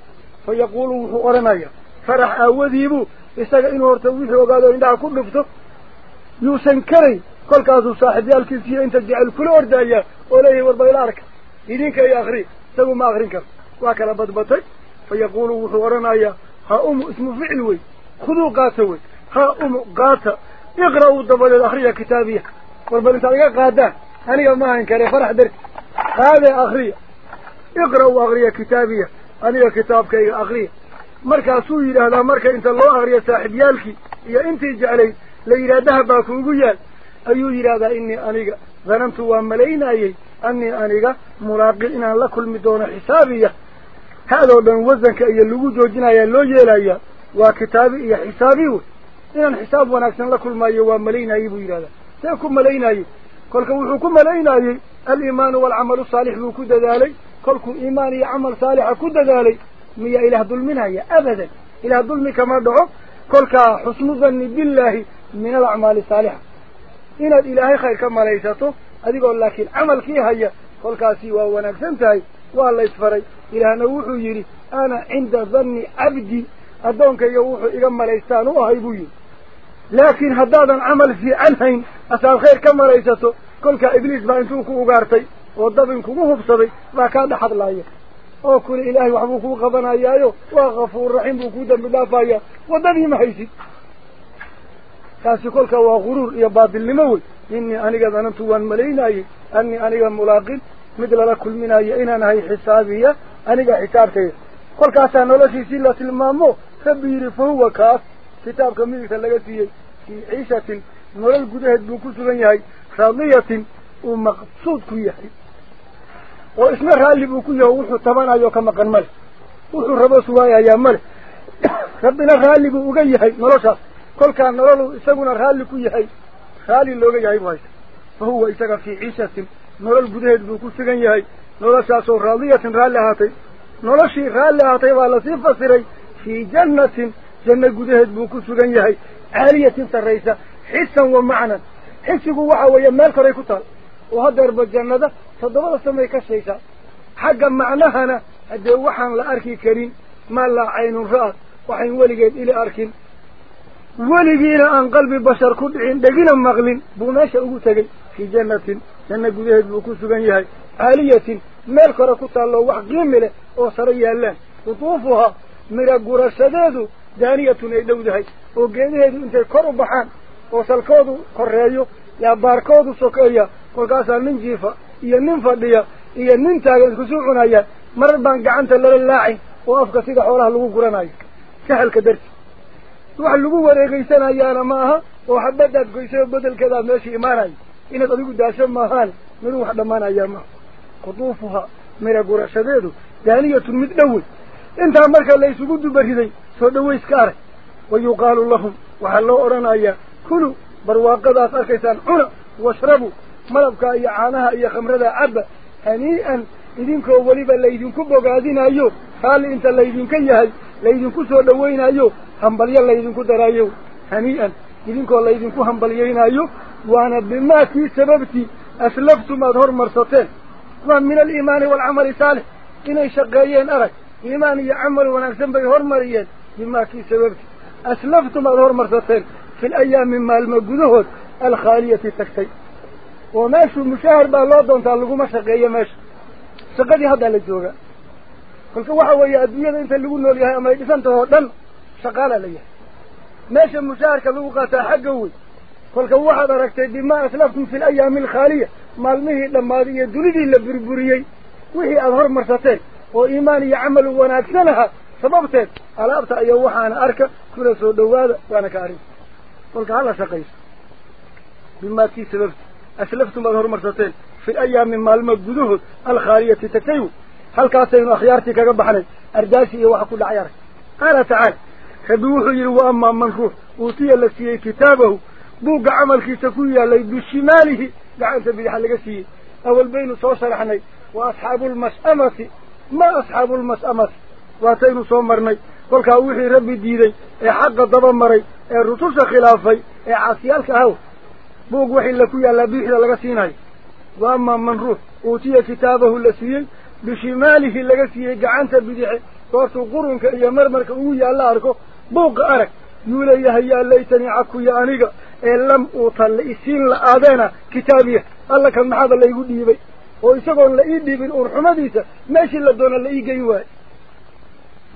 fa yaquulu wuxuu odhanayaa farax aawadiibuu isaga inuu horta wixii ogaado indhaha ku dhufto yuusan karayn kolkaasuu saaxiibyaalkiisiiyo inta jecel kula ordaayaa oo leeyahay warba ila arka idinka iyo akri isagu ma akrin karo waa kala badbatay fa yaquulu wuxuu odhanayaa ha umu ismu ficil wey khuduu qaata wey ha umu qaata iqra'uu dabadeed akriya kitaabiya warbal intaad iga qaadaan aniga ma ahan kare farax darti qaadee akriya iqra'uu akriya kitaabiya aniga kitaabkayga akriya markaasuu yidhaahdaa marka inta loo akriyo saaxiibyaalkii iyo intii jeclayd la yidhaha dahab baa kuugu yaal ayuu yidhaahdaa inii aniga danantu waa malaynayey anii aniga mulaaqin inaan la kulmi doono xisaabiya haadoo dhan wasanka iyo lagu joojinayaa loo yeelayaa waa kitaabi iyo xisaabi wey inaan xisaab wanaagsan la kulmayo waa malaynayey buu كل كم حكم علينا الإيمان والعمل الصالح كد ذلك كل كم إيمان يعمل صالح كد ذلك مي إلى هذول منها يا أبدا إلى هذول من كما دعوا كل كحسن ظن بالله من الأعمال الصالحة إن الإلهي خير كما ليسته هذا يقول لكن عمل كي هيا كل كاسي وهو نكسنتهي والله يسفري إلى نوح يري أنا عند ظني عبدي أدونك يوح إغم ليستان وهيبوي camal fiican hayn asaad khayr ka malaysato kolkaa ibliis baa intuu ku ugaartay oo dabin kugu hubsaday baa kaa dhex hadlaaya oo kuli ilaahay waxbuu kuu qabanayaayo waa kafuur raxiim buu kuu dambi dhaafaya waddadii ma haysid taasi kolka waa guruur iyo baadilnimo wey inii aniga danantu waan malaynayey anii aniga mulaaqin mid lala kulminayo inaan ahay xisaabiya aniga xisaabtaya kolkaasaa noloshiisii la tilmaamo rabbi yidhi fa huwa kaas raadiyatin uu maqsuud ku yahay oo isna raalli buu ku yahay wuxuu tabanayo ka maqan male wuxuu rabo suwaayayaa male rabbina raalli buu uga yahay noloshaas kolkaa nololu isaguna raalli ku yahay raalli looga yahay buu haysta fa huwa isaga fii ciishatin nolol gudaheed buu ku sugan yahay noloshaasoo raadiyatin raalli ahaatay noloshii raalli ahaatay baa lasii fasiray fii jannatin ku taal oo hadeerba jannada toddobada samay ka shaysaa xagga macnahana haddee waxaan la arki karin maa laa caynun ra'ad waxayn weligeed ili arkin weligiina aan qalbi bashar ku dhicin dhegina maqlin buu meesha ugu tegey fii jannatin janno gudaheed buu ku sugan yahay caaliyatin meel kore ku taalloo wax qiimi leh oo sare yaallaan qutuufuhaa mira gurashadeedu dhowdahay oo geedaheedu intay kor u baxaan oo salkoodu koreeyo yaa baarkoodu sokeeya kolkaasaa nin jiifa iyo nin fadhiya iyo nin taagan iskusuu cunayaan marar baan gacanta lala laacin oo afka sida xoolaha lagu guranayo sahalka darti wax lagu wareegeysanayaana ma aha oo xabadaad goysay bedelkeedaa meesha imaanayo inaad adigu daasho maahaan miduu wax dhammaanayaa maaha quduufuhaa mira gurashadeedu daaniyatun mid dhowey intaa marka la isugu dubariday arag wa yuqaalu lahum waxaa loo odhanayaa kulu barwaaqadaas arkaysaan cuna washrabuu malabkaa iyo caanaha iyo khamrada cabba hanii'an idinkoo weliba laydinku bogaadinayo raalli inta laydinka yahay laydinku soo dhawaynayo hambalyo laydinku daraayo hanii'an idinkoo laydinku hambalyaynaayo waana bimaa kii sababtii aslaftum aada hormarsateen waa min aliimaani waalcamali saalix inay shaqeeyeen arag iimaan iyo camal wanaagsan bay hormariyeen بما كي سببت أسلفتم أظهر مرتين في الأيام مما المجدهد الخالية التكتي وماشوا مشاهر بألوضة انت اللقو مشاقية ماشي شقدي هذا للجوغة قلت واحد ويا الدنيا انت اللي قلنا هاي أما يجيس انت هدن شقال علي ماشي المشاهد كذو قاتا حقوي. قلت واحد أركتي بما أسلفتم في الأيام الخالية. مالنه لما ذي دولي دي لبربوريي. وهي أظهر مرتين وإيماني عمل وناكسنها سببت ألابت أيوحا أنا أركا كنا سوى دوالة وأنا كاري قلت على شقيس بما تي سببت أسلفت مظهر مرتين في الأيام مما لم الخالية الخارية تتكيو هل كاسين أخيارتي كرب حني أرداسي يوحا كل عيارك قال تعال خدوه يروا أما من روح أوتي الذي كتابه بوق عمل كتكويا لي بشماله لعنت بيحلق سيه أول بين صوصر حني وأصحاب المسأمة ما أصحاب المسأمة soo marnay kolkaa wixii rabbi diiday ee xaqa daba maray ee rususha khilaafay ee caasiyaalka ahaw buug wixii la ku yaallaa biixda laga siinayo wa amaa man ruux uutiya kitaabahu la siiyey bishimaalihi laga siiyey gacanta bidixe goortuu qurunka iyo marmarka ugu yaalla arko buuqa arag yuu leeyahay yaa laytanii cakuya aniga ee lam uuta la isiin la-aadeena kitaabiya alla kan maxaaba laygu dhiibay oo isagoon la ii dhiibin uur xumadiisa meeshii la doono la ii geyn waayo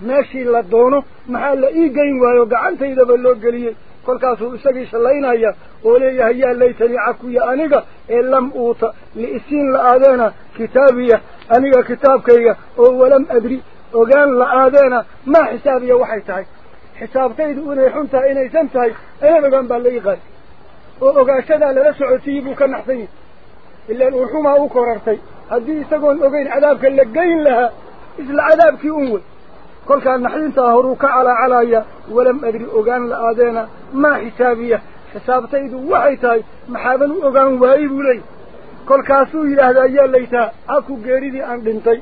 ماشي لا دونه ما لا اي جاي وايو غعنت اذا بلو غلي كل كاسو اسغي شلاينا يا اولي يا هي ليتني يتلي عكو يا انغا ان لم اوت لاسين لا ادانا كتابي انغا كتابك يا أو ولم ادري أو قال لا ادانا ما حسابي وحي تاعي حساب تيد وين حنت اني سنت هاي أنا ما بان بلي غير أو أو غاشدا لا سعوتي بو كنحسني الا الحكومة أو كررتي هدي سغون اوين عذابك لا جاي لها اذا العذاب كي اول kolkaa naxdintaa horuu ka calaacalaya walam adri ogaan la-aadeena maa xisaabiya. Xisaabtaydu waxay tahay maxaaban u ogaan waayi buu leeyahy kolkaasuu yidhaahdaa yaa laytaa caku geeridii aan dhintay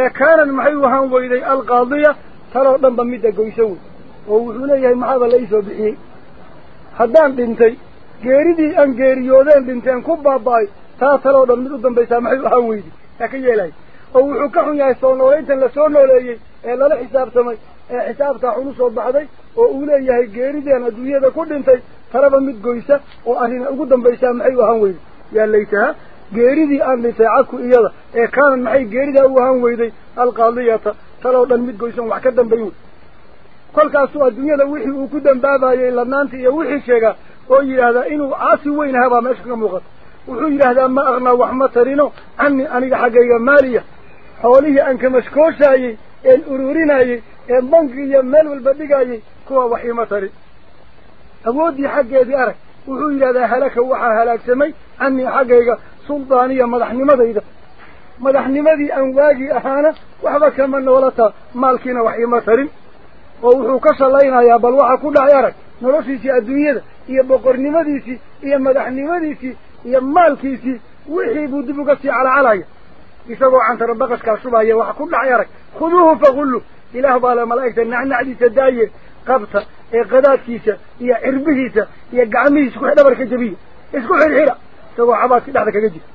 ee kaanan maxay ahaan weyday alqaadiya taloo dhanba midda goyso wey. Oo wuxuu leeyahay maxaaba la iisoo bixiyey? Haddaan dhintay geeridii aan geeriyoodeen dhinteen ku baaba'ay taa taloo dhan mid u dambaysaa maxay u ahaan weyday? Yaa ka yeelahay oo wuxuu ka xun yahay soo noolayntan la soo nooleeyey ee xisaabtaa xun usoo baxday oo uu leeyahay geerideen adduunyada ku dhintay talaba mid goysa oo arrina ugu dambaysaa maxay u ahaan weyday yaa laytaha geeridii aan dhintay cadku iyada ee kaanan maxay geeridaa u ahaan weyday alqaadiyata taloo dhan mid goysan wax ka dambayn wey kolkaasuu adduunyada wixii uu ku dambaabayey ladnaanta iyo wixii sheegaa oo yidhaahdaa inuu caasi weyn ahaa baa meesha kaga muuqata wuxuu yidhaahdaa ma aqnaa wax ma tarino cani aniga xaggayga maaliya xoolihii aan kamashkooshaayey ururinayey ee banki iyo meel walba dhigayey kuwa wax ima tarin awooddii xaggeedii arag wuxuu yidhahdaa halaka waxaa halaagsamay canii xaggayga suldaaniya madaxnimadayda madaxnimadii aan waagii ahaana waxba kama noolataa maalkiina wax ima tarin oo wuxuu ka shalaynayaa bal waxa ku dhacay arag noloshiisii adduunyada iyo boqornimadiisii iyo madaxnimadiisii iyo maalkiisii wixii buu dib uga sii calacalaya isagoo cantara baqaskaa shubaya waxa ku dhacay arag khuduuhu faqullu ilaah baa le malaa'igta nacnacdiisa daaye qabta ee qadaadkiisa iyo cirbihiisa iyo gacmihiisa ku dhabar ka jabiya isku xidhxidha isagoo cabaadkii dhexda kaga jira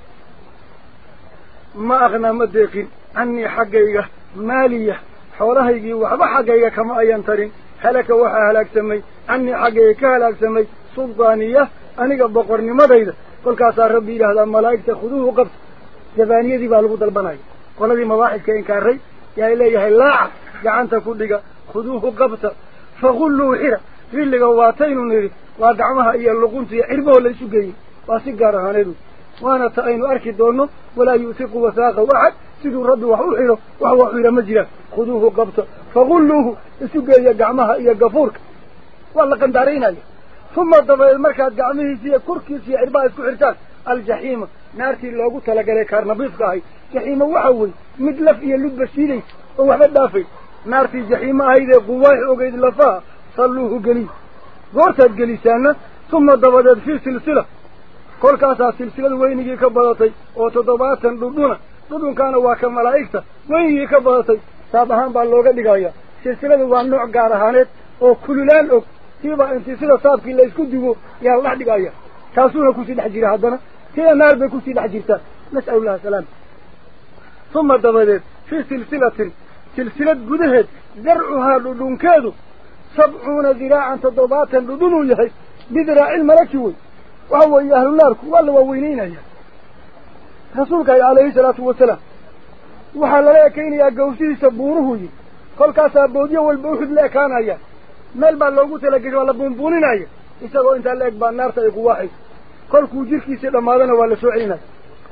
ma aqnaa ma deeqin canii xaggayga maaliya xoolahaygii waxba xaggayga kama ayan tarin halaka waxaa halaagsamay canii xaggayga ka halaagsamay suldaaniya aniga boqornimadayda kolkaasaa rabbi yidhaahdaa malaa'igta khuduuhu qabta جبانية دي بالغود البناي قال دي كاين كاري يا إليه اللعب جعانتا كلها خذوه قبطة فغلوا حرة في اللي قواتين ونري وادعمها إيا اللغونت يا إربه اللي شقي واسقارها هنالو وأنا تأين أركي دونه ولا يوثق وثاقه واحد سيدو رد وحور حرة وهو حرة مجرة خذوه قبطة فغلوه شقي يا قعمها إيا قفورك والله قندارين علي ثم الضبع المركات قعمه سيا كركي سيا إربه الكحرتان الجحيمة waxa weeye mid laf iyo ludba shiidaysa oo waxba dhaafay naartii jaxiimo ahayd ee quwaaxi ogeyd lafaha salluuhu geliy goortaad gelisaana uma dabadeed fii silsila kolkaasaa silsilada weynigii ka badatay oo toddobaatan dhudhuna dhudhunkaana waa ka malaa'igta weynigii ka badatay saab ahaan baa looga dhigaya silsiladu waa nooc gaar ahaaneed oo kululaan og tiibaa intii sida saabkii la isku digo yaa la dhex dhigaya taasuuna kusii dhex jira haddana llaha salaam uma dabadeed fii silsilatin silsilad gudaheed darcuhaa dhudhunkeedu sabcuuna diraacan toddobaatan dhudhunuu yahay bidiraaci malaki wey waxa weeye ahlu naarku waa la waaweyneynaya rasuulka calayhi salaatu wasalaam waxaa lala ekaynayaa gawsihiisa buuruhu yi kolkaasaa boodyo walba uxud la ekaanaya meel baa loogu talageshay waa la buunbuuninaya isagoo intaa la eg baa naarta ay kuwaaxayso كل كوجيكي سلامارنا ولا سوينا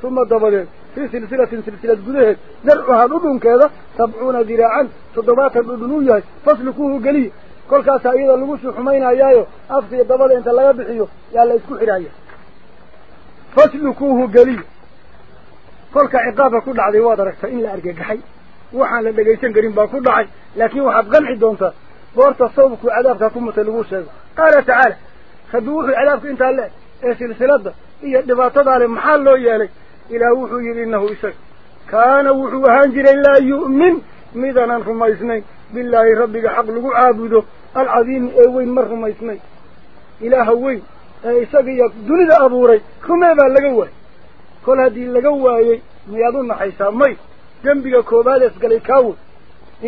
ثم دبرين في سلسلة سلسلة جذه نرعها ندون كذا سبعون ذراعا صدبات الدنيا فصلكوه جلي كل كاس أيضا لموس حمينا يايو أفضل دبر أنت لا يبحيو يا الله يسكو حرايا فصلكوه جلي كل كعقاب كل عذيب ودرك فإن تين لأرجع حي وحنا اللي جيسين قريب بقول حي لكن واحد غن حدونته بارت الصوب كعذاب تقوم تلوش قال تعالى خذوه العذاب أنت الله yidhi innahu isaga kaana wuxuu ahaan jiray laa yu'min midaanan rumaysnayn bilaahi rabbiga xaq lagu caabudo alcadiimi ee weyn ma rumaysnayn ilaaha weyn ee isaga iyo dunida abuuray rumee baa laga waayey kol haddii laga waayey miyaad u naxaysaa may dembiga koowaad esgalay kaawoy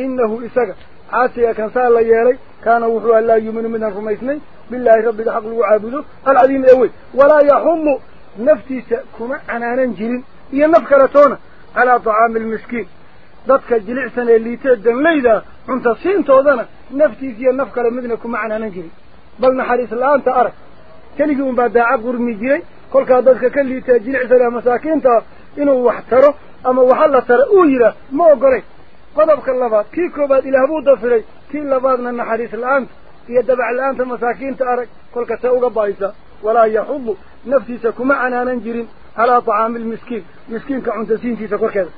innahu isaga caasiga kan saa la yeelay kaana wuxuu aha laa yuuminu midaan rumaysnayn yaxumu naftiisa kuma canaanan jirin iyo naf kale toona calaa tacaami almiskiin dadka jilicsan ee liitee danlayda cunta siintoodana naftiis iyo naf kale midna kuma canaanan jirin bal naxariis la-aanta arag keligii unbaa daaca qurmi jiray kolkaa dadka ka liitee jilicsan ee masaakiinta inuu wax taro ama waxa la tara uu yidhaah ma ogolay qodobka labaad kii koobaad ilaah buu dafiray kii labaadna naxariis la-aanta هي دبع الآن في المساكين تأرك. كل كتاوغة قبائسة ولا يحضو نفسي سكما عنا ننجرين على طعام المسكين. مسكين كعنتسين سيسا كوكذا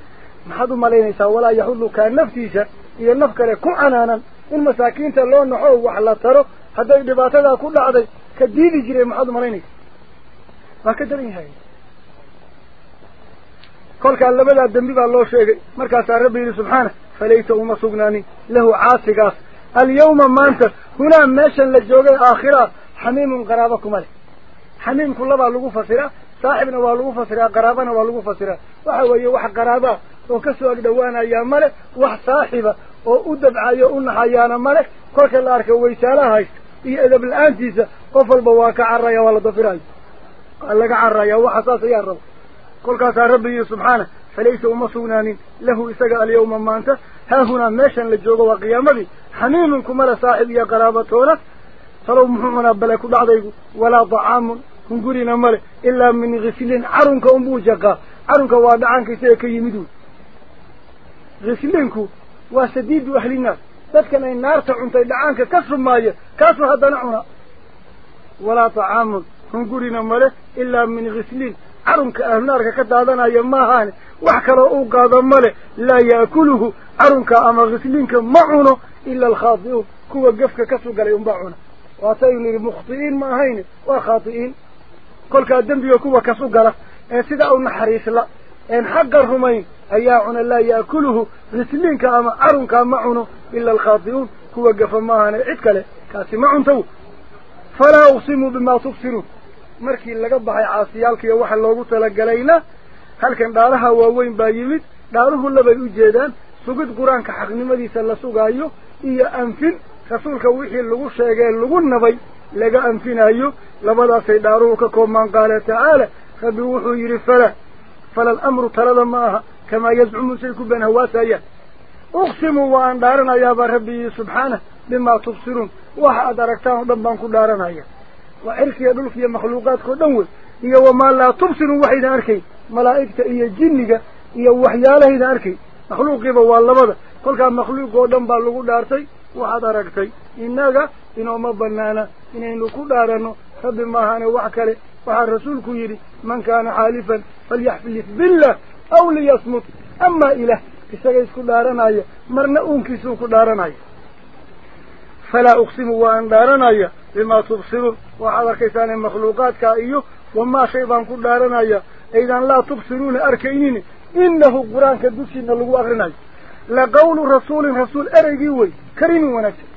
محضو مالينيسا ولا يحضو كان نفسي سا إذا نفكر كو عنانا المساكين تلو نحوه وحلا ترو. حتى يدباتها كل عضي كديد يجري محضو ما فكدرين هاي كل كان لبدا الدنبيب الله شيء. مركز ربي سبحانه. فليس أمسوغناني له عاسقاس اليوم ما انت هنا ماشن للجوجة آخرة. حميم قرابكم لك حميم كل ما لقوا فسرة صاحبنا ولقوا فسرة قرابنا ولقوا فسرة واحد ويا واحد قرابة وكسوا قدوانا يا ملك. واحد صاحبة. وقدب عيونا حيانا ملك. كل كل أركب ويسالها هاي هي إذا بالآن تيسا قفل بواك عرّي ولا دفراي قال لك عرّي واحد صاحي يا رب. كلك كاس ربي سبحانه. فليس أم سونان له إسقى اليوم مانتا ها هنا ماشا للجوغ وقيامه حميم كمال صاحب يا قرابة تولا فلو محمنا بلك بعضيه ولا ضعام هنقولي نمر. إلا من غسل عرنك أمبوجك عرنك وادعانك سيكي يمدو. غسلينك وسديد أهل الناس بس كان النار تعنت دعانك كسر ماية كسر هذا نعنا ولا طعام هنقولي نمر. إلا من غسلين عرنك أهل النار كتادنا يماهاني qaado male laa yaakuluhu carunka ama kislinka ma cuno ila alkhaati'uun kuwa gefka kasoo galay unbaa cuna waataynu nidhi mukhti'iin ma ahayne waa khaati'iin kolkaa dembiga kuwa kasu gala ee sidaa u naxariisla een xaqa rumayn ayaa cuna laa yaakuluhu risliinka ama carunkaa ma cuno ila alkhaati'uun kuwa gafa maahane cid kale kaasi ma cuntaw falaa uqsimu bimaa tubsiruun markii laga baxay caasiyaalkiiyo waxa loogu talagalayna qur-aanka xaqnimadiisa la sugaayo iyo anfin rasuulka wixii lagu sheegee lagu nabay laga anfinayo labadaasay dhaaluhu ka koobmaan qaala tacaala rabbi wuxuu yidhi fala fala alamru talada ma aha kamaa yazcumu say ku been hawaasayaan uqsimu waan dhaaranayaabaa rabbi yihi subxaanah bimaa tubsiruun waxa aad aragtaan oo dhan baan ku dhaaranaya waa cirkiiyo dhulka iyo makhluuqaadka o dhan wey iyo wamaa laa tubsirun waxaydan arkayn malaa'igta iyo jinniga iyo waxyaalahaydan arkayn makhluuqiiba waa labada. Kolkaa makhluuq oo dhan baa lagu dhaartay. Waxaad aragtay innaga inooma banaana inaynu ku dhaaranno rabbi maahane wax kale. Waxaa rasuulku yidhi man kaana xaalifan falyaxlif billah aw liyasmut. Amaa ilah isaga isku dhaaranaya marna uunkiisuu ku dhaaranaya. Falaa uqsimu waan dhaaranaya bimaa tubsiruun waxaad arkaysaane makhluuqaadkaa iyo wamaa shay baan ku dhaaranaya aydan laa tubsiruuna arkaynin inahu qur-aanka dushiina lagu akrinayo laqawlu rasuulin rasuul ereygii wey kariimin wanaagsan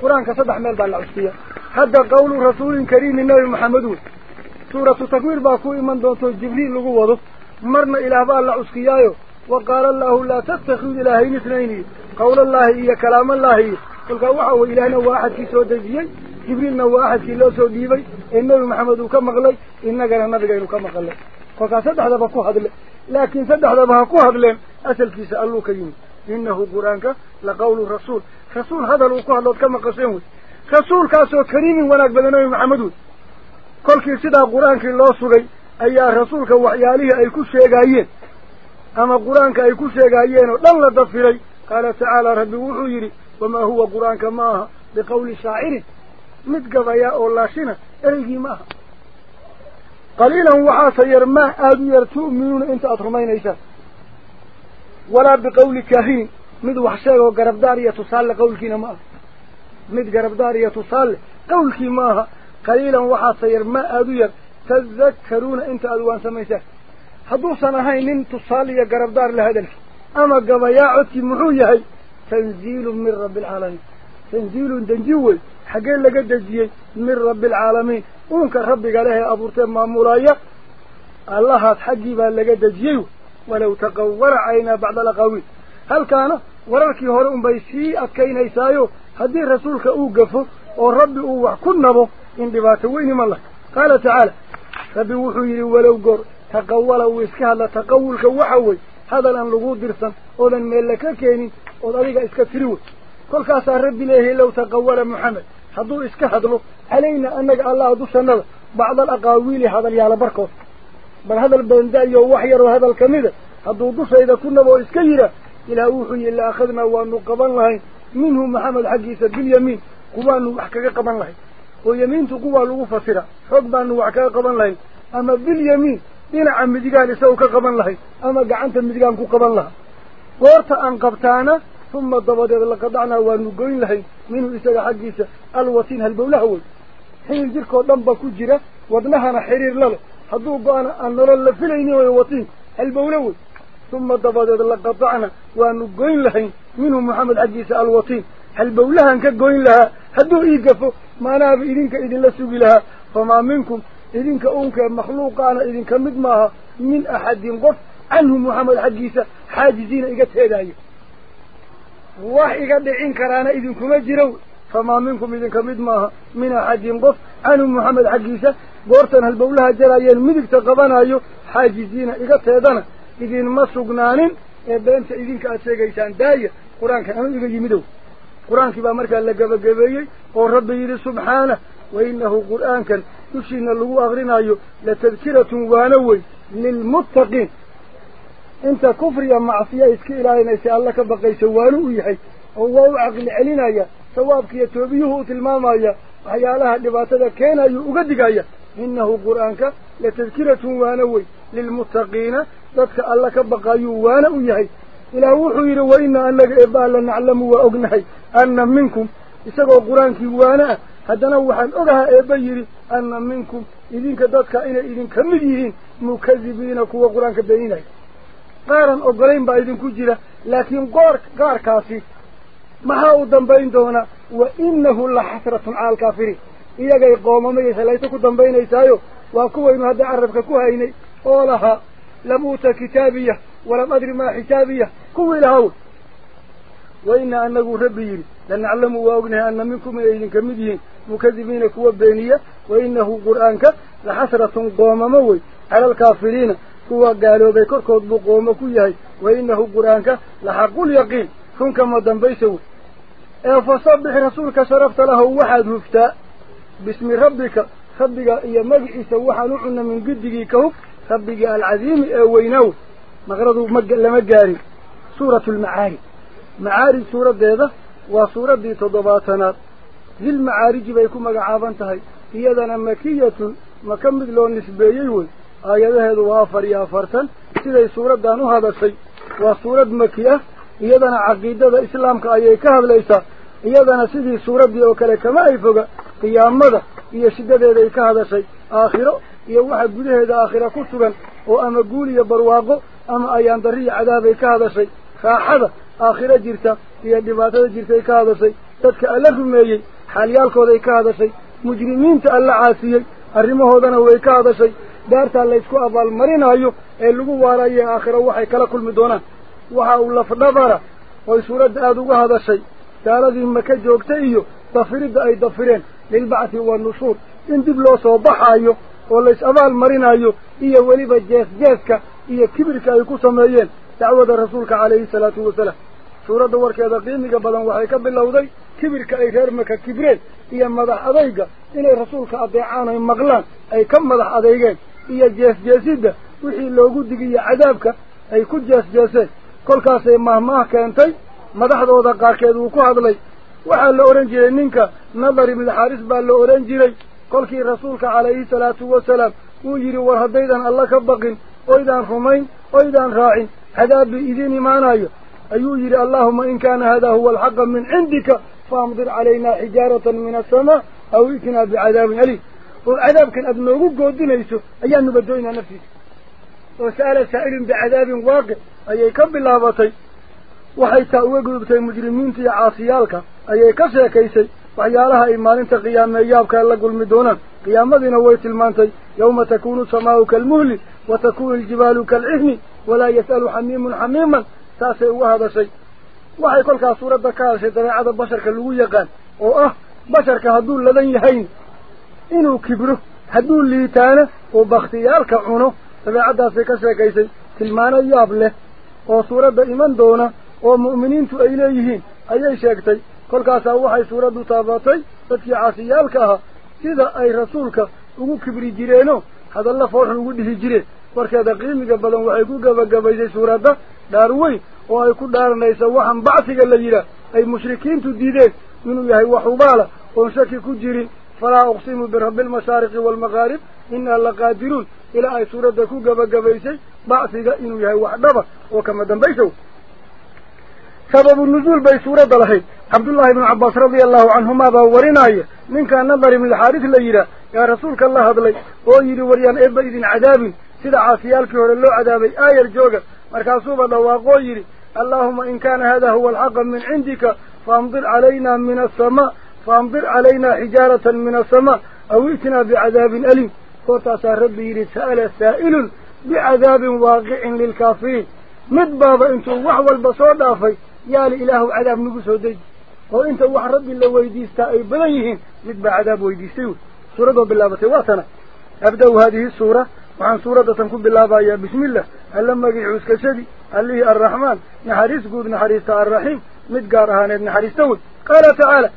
qur-aanka saddex meel baa la cusbiya hadda qawlu rasuulin kariimin nabi maxamed wey suuratu takwiir baa ku iman doonto jibriil lagu wado marna ilaah baa la cuskiyaayo wa qaala allahu laa tattakidu ilaahayn isnayni qawlallaahi iyo kalaamallaahi iyo kolkaa waxa weye ilaahna waa axadkii soo dejiyey jibriilna waa axadkii loo soo dhiibay ha ku hadleen asalkiisa alluu ka yimid inahu qur-aanka laqawlu rasuul rasuul hadal uu ku hadlood ka maqasheen wey rasuulkaasoo kariimin wanaag badan nebi maxamed wey kolkii sidaa qur-aankii loo sugay ayaa rasuulka waxyaalihii ay ku sheegaayeen ama qur-aanka ay ku sheegaayeen oo dhan la dafiray qaala tacaala rabbi wuxuu yidhi wamaa huwa qur-aanka ma aha biqawli shaacirin mid gabaya oo laashina ereygii ma aha قليلا وعاس يرمى آذ يرتوب منون انت أطرمين إيسا ولا بقول كهين مد وحشاق وقربداري تصال قولك نما مد قربداري تصال قولك ماها قليلا وعاس يرمى آذ ير تذكرون انت ألوان سميسا. حدوثنا هاي من تصالي قربدار لهذا أما قبايا عطي مرويا هاي تنزيل من رب العالمين. تنزيل دنجوي حقين لقد جيه من رب العالمين. Taqawara caynaa bacda alaqaawiil halkaana wararkii hore unbay sii adkaynaysaayo haddii rasuulka uu gafo oo rabbi uu wax ku nabo in dhibaato weyn iman laha qaala tacaala rabbi wuxuu yidhi walow goor taqawala uu iska hadla taqawulka waxa wey hadal aan lagu dirsan oodan meelle ka keenin ood adiga iska tiri wey kolkaasaa rabbi leeyahay low taqawala moxamed هذو إسكهدلو علينا أنك الله دوسنا بعض الأقاويل هذا اللي على بركوس بل هذا البندايا وحير وهذا الكمدة هذو دوس إذا كنا بوسكيرة إلى وحي إلا أخذنا ونقبان الله منه محمد حجيس باليمين قوان وحكاك قبان الله ويمين تقوى الوفة سرا حبا وحكاك قبان الله أما باليمين إن عم مدقان سوك قبان الله أما قعنت مدقان كو قبان الله وارت أنقبتانا ثم الضباد لقدعنا ونقوين لهي منه إساق حقيسة الوسين هالبولهول حين جيركو ضمبا كجرة ودنهانا حرير لالو. حضوقو أنا أن رل في العيني ويوطين هالبولهول ثم الضباد لقدعنا ونقوين لهي منه محمد حقيسة الوسين هالبولهان كقوين لها؟ حدو إيقفو. ما ناب إذنك إذن لسوق لها. فما منكم إذنك أونك مخلوق أنا إذنك مدماها من أحد ينقف عنه محمد حقيسة حاجزين إيقات هيدايه واحد دعين كرانا إذنكم أجروا فما منكم إذنك مدماها من أحد قف عنه محمد حجيس goortan halbowlaha jaraayeen midigta qabanayo xaajiziina iga teedana idinma sugnaanin ee beenta idinka aad sheegaysaan daaya qur-aankan anu iga yimidow qur-aankii baa markaa la gebagabeeyey oo rabbi yidhi subxaanah wa innahu qur-aankan dushiina lagu akrinayo latadkiratun waana wey lilmuttaqiin inta kufriya macsiya iska ilaalinaysa alla ka baqaysa waanu u yahay oo waa u caqli celinaya sawaabkiiyo toobiyuhu u tilmaamaya waxyaalaha dhibaatada keenayuu uga digaya إنه قرآنك لتذكرة وأنا وي للمتقين. ذاتك الله كبقايو وأنا ويهي إلى وحير وإن أنك إبالا نعلم وأغنهي أن منكم إساقوا قرآنك وأنا. هدنا وحن أغها إبايري أن منكم إذنك ذاتك إنا إذن كمديهين. مكذبين كوا قرآنك قارا أقرين بأيدن كجرة لكن قار, قار كافي ما هاو دنبين دونا وإنه لحسرة على الكافرين qoomamayay helayto ku dambaynaysaayo waa kuwaynu hadda carabka ku haynay oo lahaa lam uuta kitaabiya walam adri maa xisaabiya kuwii lahaw wa ina anagu rabbi yidhi lanaclamu waa ognahay ana minkum inay idinka mid yihiin mukadibiina kuwa beeniya wa inahu qoomo ku yahay wa inahu qur'aanka laxaqulyaqiin runka ma dambaysa wey ee fasabix rasuulka sharafta lahow waxaad huftaa باسم ربك ربك إيا مجعس وحنوعنا من قدقي كهف ربك العظيم وينو مغرض لما جاري سورة المعارج معارج سورة ديضة وسورة دي تضباطنا ذي المعارج بيكون مقعابا تهي إيادنا مكية مكمد لون فرسن آياته وافر يا فرتن سيدي سورة دانو هذا الشيء. وسورة مكية إيادنا عقيدة دا إسلام كأية كهب ليسا. إيادنا سيدي سورة ديو كما إفقا قيام ماذا إيا شدة دا دا إيكا هذا الشيء. آخرة إيا واحد قوله دا آخرة كتبا وأما قول يا برواقو أما أيان دري عذاب إيكا هذا الشيء. فأحد آخرة جيرتا إيا دباتا جيرتا إيكا هذا الشيء. تدك ألف ميجي. حاليالكو دا إيكا هذا الشيء. مجرمين تألع عاسيي أرمه دانا هو إيكا هذا الشيء. Daartaa laysku abaalmarinayo ee lagu waarayo ee aakhiro waxay kala kulmi doonaan waxa uu lafdhabara oy suuradda aada uga hadashay gaaladii maka joogta iyo dafiridda ay dafireen lilbacthi wanushuur in dib loo soo baxaayo oo lays abaal marinayo iyo weliba jees jeeska iyo kibirka ay ku sameeyeen dacwada rasuulka calayhi salaatu wasalaam suuradda warkeeda qiimiga badan waxay ka bilowday kibirka ay reer maka kibreen iyo madax adayga inay rasuulka adeecaan ay maqlaan ay ka madax adeygeen هي جاس جاسدة وحي لوغو ديقية عذابك أي كود جاس جاسي كل كاسي مهما كانتاي مدحد وضاقا كيدو كوهدلي وحال لأورنجي ننكا نظري من الحارس بال لأورنجي كل كي رسولك عليه الصلاة والسلام ويري ورهديدا الله كباقين أيضا خمين أيضا راعين هذا ما ماناي أيو يري اللهم إن كان هذا هو الحق من عندك فامضر علينا حجارة من السماء أو إكنا بعذاب أليم وعذاب كان أبنى وقوه دين يسو أيان نبدوين نفسي. وسأل سائل بعذاب واقع. أيه كب الله بطي. وحي تأويق بطي مجرمين تي عاصيالك. أيه كسي كيسي. وعيالها إيمان انت قيام أيابك اللق المدونة قيام مدينة ويت المانتي يوم تكون سماوك المهل وتكون الجبال كالعهن. ولا يسأل حميم حميما. تاسي وهذا شيء. وحي كل كاسورة بكار. شيء دراعة بشر كاللوية قال وآه بشر كهدول لدن يهين. Liitaana oo bakhtiyaalka cuno dabeecaddaasay ka sheekaysay tilmaano yaab leh oo suuradda iman doona oo mu'miniintu ay leeyihiin ayay sheegtay kolkaasaa waxay suuraddu taabatay dadkii caasiyaalka ahaa sida ay rasuulka ugu kibri jireeno hadalla foorxun ugu dhihi jireen warkeeda qiimiga badan waxay ku gebagabaysay suuradda dhaar weyn oo ay ku dhaaranaysa waxaan bacsiga la yidhaah ay mushrikiintu diideen inuu yahay wax ubaala oon shaki ku jirin فلا أقسم برب المشارق والمغارب إنا لقادرون إلى أي سورة دكو قبا قبايسي بعثيقا إنو يهي وحبابا وكما دنبايسو سبب النزول بي سورة دلحي عبد الله بن عباس رضي الله عنهما باورين آية من كان نبر من الحارث الليرة يا رسولك الله هدلي ويري وريان إبا إذن عذاب. سيدا عاصيالك ورى الله عذابي آية الجوغة مركاسوبة دواق ويري اللهم إن كان هذا هو الحق من عندك فانظر علينا من السماء. فانظر علينا حجارة من السماء أو أويتنا بعذاب أليم. قلت فتاسى ربي رسالة سائل بعذاب واقع للكافرين. مدباب انت وحوى البصور دافي. يا لإله عذاب نقصه دج. وانتو وح ربي الله ويديستا أي بليهن مدبا عذاب ويديستيو سورة بالله بتواسنا أبدأ هذه السورة وعن سورة تنكب بالله بايا بسم الله. اللهم قيعوز كشدي اللي الرحمن نحريس قود نحريس الرحيم. مدقارها نحريس تود قال تعالى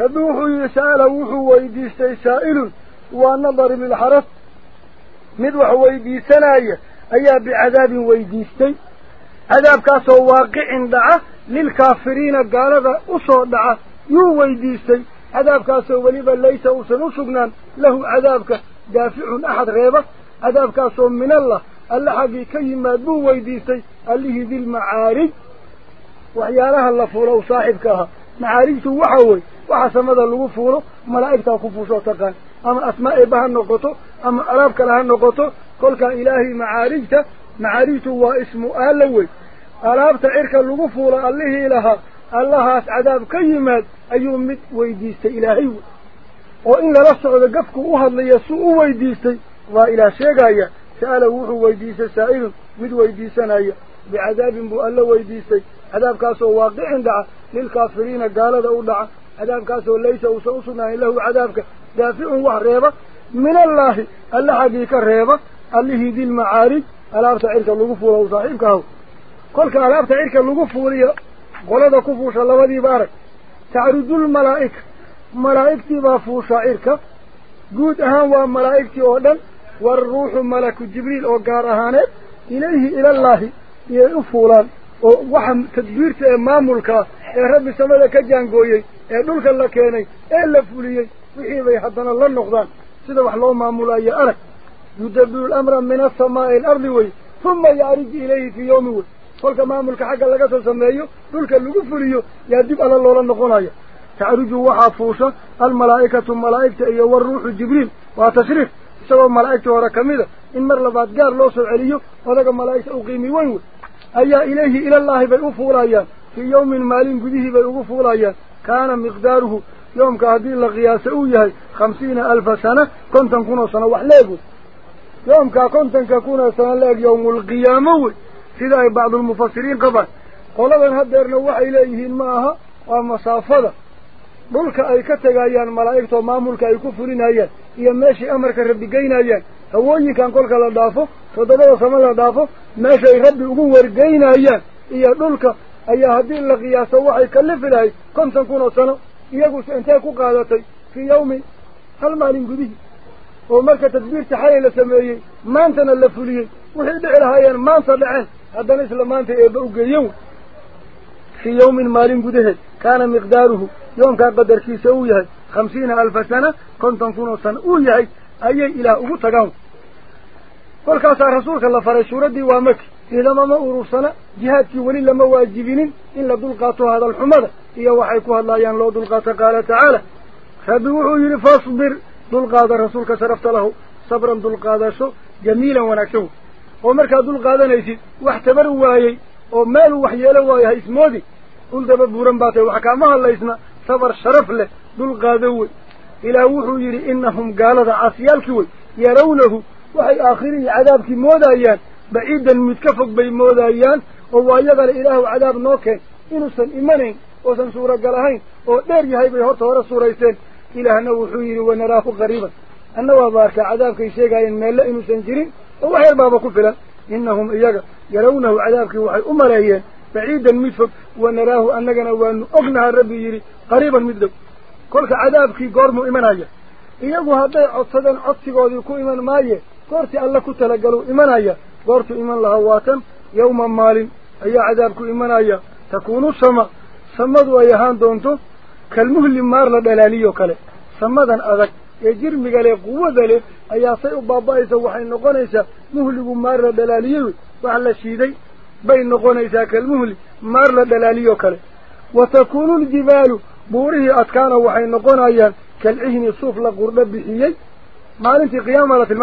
هذوه يسأل وح ويديست يسائل ونظر من الحرف مذوح ويديسناية أي بعذاب ويديست عذاب كسو واقع دعا للكافرين قال ذا أصو دعا يو ويديست عذاب كسو وليبا ليس أصن أصغنان له عذابك دافع أحد غيبة. عذاب كسو من الله اللحظي كي ما دو ويديست اللي هي ذي المعارج. وحيالها اللفولو صاحبكها. معاريته وحوي. وحسمد اللي وفوره. ملائكته وكفوشه تقال. أما أسماء بها النقطة. أما أرابك لها النقطة. قلك إلهي معاريته معارجته واسم أهلوي أرابت عرك اللي وفوره. أليه إلها الله عذاب كيمات. أيومت ويديست إلهي. وإن لرسعد قفك أهد ليسوء ويديست وإلى شيقايا. سأله وحو ويديست سائل. مد ويديسنايا بعذاب بؤلاء ويديست عذاب كاسو واقع دعا للكافرين قال دعا عذاب كاسو ليس وسوسنا إلا هو عذابك دافع وهريبة من الله الله حقيقة ريبة اللي هي ذي المعارج ألاف تعيرك اللقفو أو صاحبك هو كل كألاف تعيرك اللقفو لي قلت كفوش الله وذي بارك تعرض الملائك ملائك تبافو شائرك قلت أهان وملائك تبافو والروح ملك جبريل وقارهانه إليه إلى الله يفولان وح تدبيرت مملكة رب السماء كجان قوي نلقى لك هني إلا فولي وحيدي حضن الله نقدان سيد وحلاه مملا يا أرك يدبر الأمر من السماء الأرض وي ثم يعرج إليه في يومه فلك مملكة حق الله قصر سمايو نلقى اللي فوليو دب على الله نقدان تعرج وحافوشة الملائكة ملائكة أي والروح الجبريل وتشريف سوى ملائكة وركميدة إن مر لبعد جار لوس عليه ولقى ملائكة أقيم وينه أي إليه إلى الله بيوفوا رايا في يوم مالين قديه بيوفوا رايا كان مقداره يوم كهذه القياس أويه خمسين ألف سنة. كنت نكون سنة وحلاجه يوم كا كنت نكون سنة لاج يوم القيامة. سيدا بعض المفسرين قبل. قال أن هذا النوع إليه معها ومسافة ملك أي كتجايان ملائكته ما ملك أي أيه هي ماشي أمرك ربي جينا أيه dhaafo toddobada samo la dhaafo meeshay rabbi ugu wargeynayaan iyo dhulka ayaa haddii la qiyaaso waxay kalifi lahayd konton kun oo sano iyagus intee ku qaadatay fii yawmin hal maalin gudihii oo marka tadbiirta xalay la sameeyey maantana la fuliyey wixii dhici lahaayeen maanta dhaceen haddana isla maanta eeba u geeyen fii yawmin maalin gudaheed kaana miqdaaruhu yoomkaa qadarkiisa uu yahay khamsiina alfa sana konton kun oo sano uu yahay ayay ilaah ugu tagaan فالكاسا رسولك الله فرش ردي وامك إذا ما مأورسنا جهاتي ولي لما واجبين إلا دلقاته هذا الحمد إيا وحيكوها الله يان لو دلقاته قال تعالى فبوحو يرفصبر دلقاته رسولك سرفت له صبرا دلقاته شو جميلا ونكشو ومركا دلقاته نيسي واحتبر وايي ومال وحيالا وايها اسمه دي قلت ببورا باته وحكامها الله اسمه صبر شرف له دلقاته إلا وحو يري إنهم قالت عصيالك يرونه baciidan mid ka fog bay moodayaan oo waayadale ilaahu cadaab noo keen inuusan imanayn oosan suuragal ahayn oo dheer yahay bay horta hore suuraysteen ilaahna wuxuu yidhi wanaraahu qariiban anna waaba arkaa cadaabkay sheegaayeen meelle inuusan jirin oo wax yar baaba ku filan inahum iyaga yarawnahu cadaabkii waxay u maleeyeen baciidan mid fog wanaraahu annagana waanu ognaha rabbi yidhi qariiban mid dhow kolka cadaabkii goormuu imanaya iyagu hadday codsadeen codsigoodii ku iman maaye قرت الله كتلقلوا إيمانا قرت إيمان الله واتم يوما مال أي عذابك إيمانا تكون سما سمد ويهان دونتو كالمهل مار لدلاليو كالي سمدا أذك يجير مغالي قوة ذلك أي أصيب بابايسا وحين نقونيسا مهل مار لدلاليو وعلى الشيدي بين نقونيسا كالمهل مار لدلاليو كالي وتكون الجبال بوره أتكان وحين نقونيسا كالعهن صوف لقرب بحيي مال انت قيامة في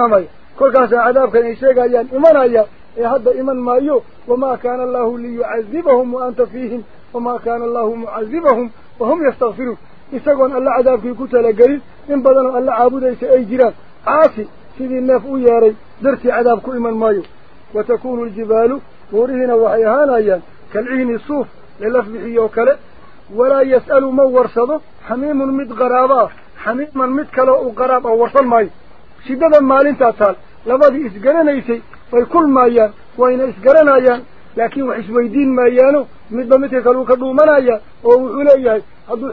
كل كاس عذاب كان يشجع يان إيمان يا هذا إيمان مايو وما كان الله ليعذبهم وأنت فيهم وما كان الله معذبهم وهم يستغفرون يسقون الله عذاب في كتلة قليل إن بدنا الله عبود إيش أي جيران عاصي سيد النف وياري درت عذاب كل إيمان مايو وتكون الجبال ورهن وحيهان يا كالعين الصوف للف بحيوكلة ولا يسأل من ورصده حميم مد غرابا حميم مد كلا وغرابا ورصل ماي شدة مال انتا تال لبدي إسجرنا يسي ويكل ما يان وين إسجرنا يان لكن وحسويدين ما يانو مثل مثل قالوا كذو منايا أو علي يا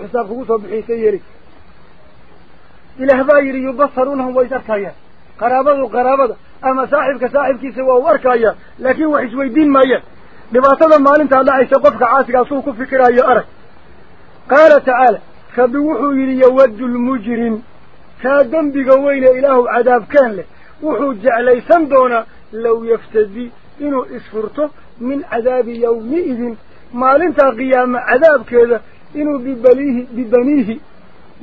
حساب فوسه بحسيري إلى هبايري يبصرونهم ويتركايا قرابض وقرابض أما صاحب كصاحب كيس وركايا لكن وحسويدين ما يان لبعض ما لنت على عيسى قفك عاسق أصوك فكرة يا أرك قال تعالى فبوحو يلي يود المجرم كادن بقوين إله عذاب كان له وحو جعلي سندونا لو يفتدي إنو إسفرته من عذاب يومئذ ما لنتا قيام عذاب كذا إنو ببليه ببنيه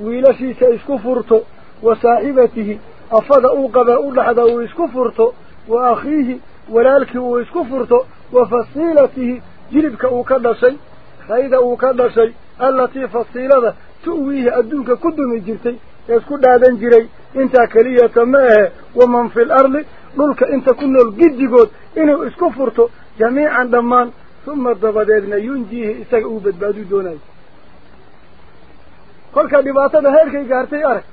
ويلشي سيسكفرته وصاحبته أفضأ أوقب أولحده إسكفرته وأخيه ولالك إسكفرته وفصيلته جلبك أوكد شيء فإذا أوكد شيء التي فصيلته تؤويه أدونك كدو من جرتي يسكد هذا جري nool giddigood inuu isku furto jamiican dhammaan uma dabadeedna yunjiihi isaga uu badbaadu doonayo kolka dhibaatada heerkay gaartay arag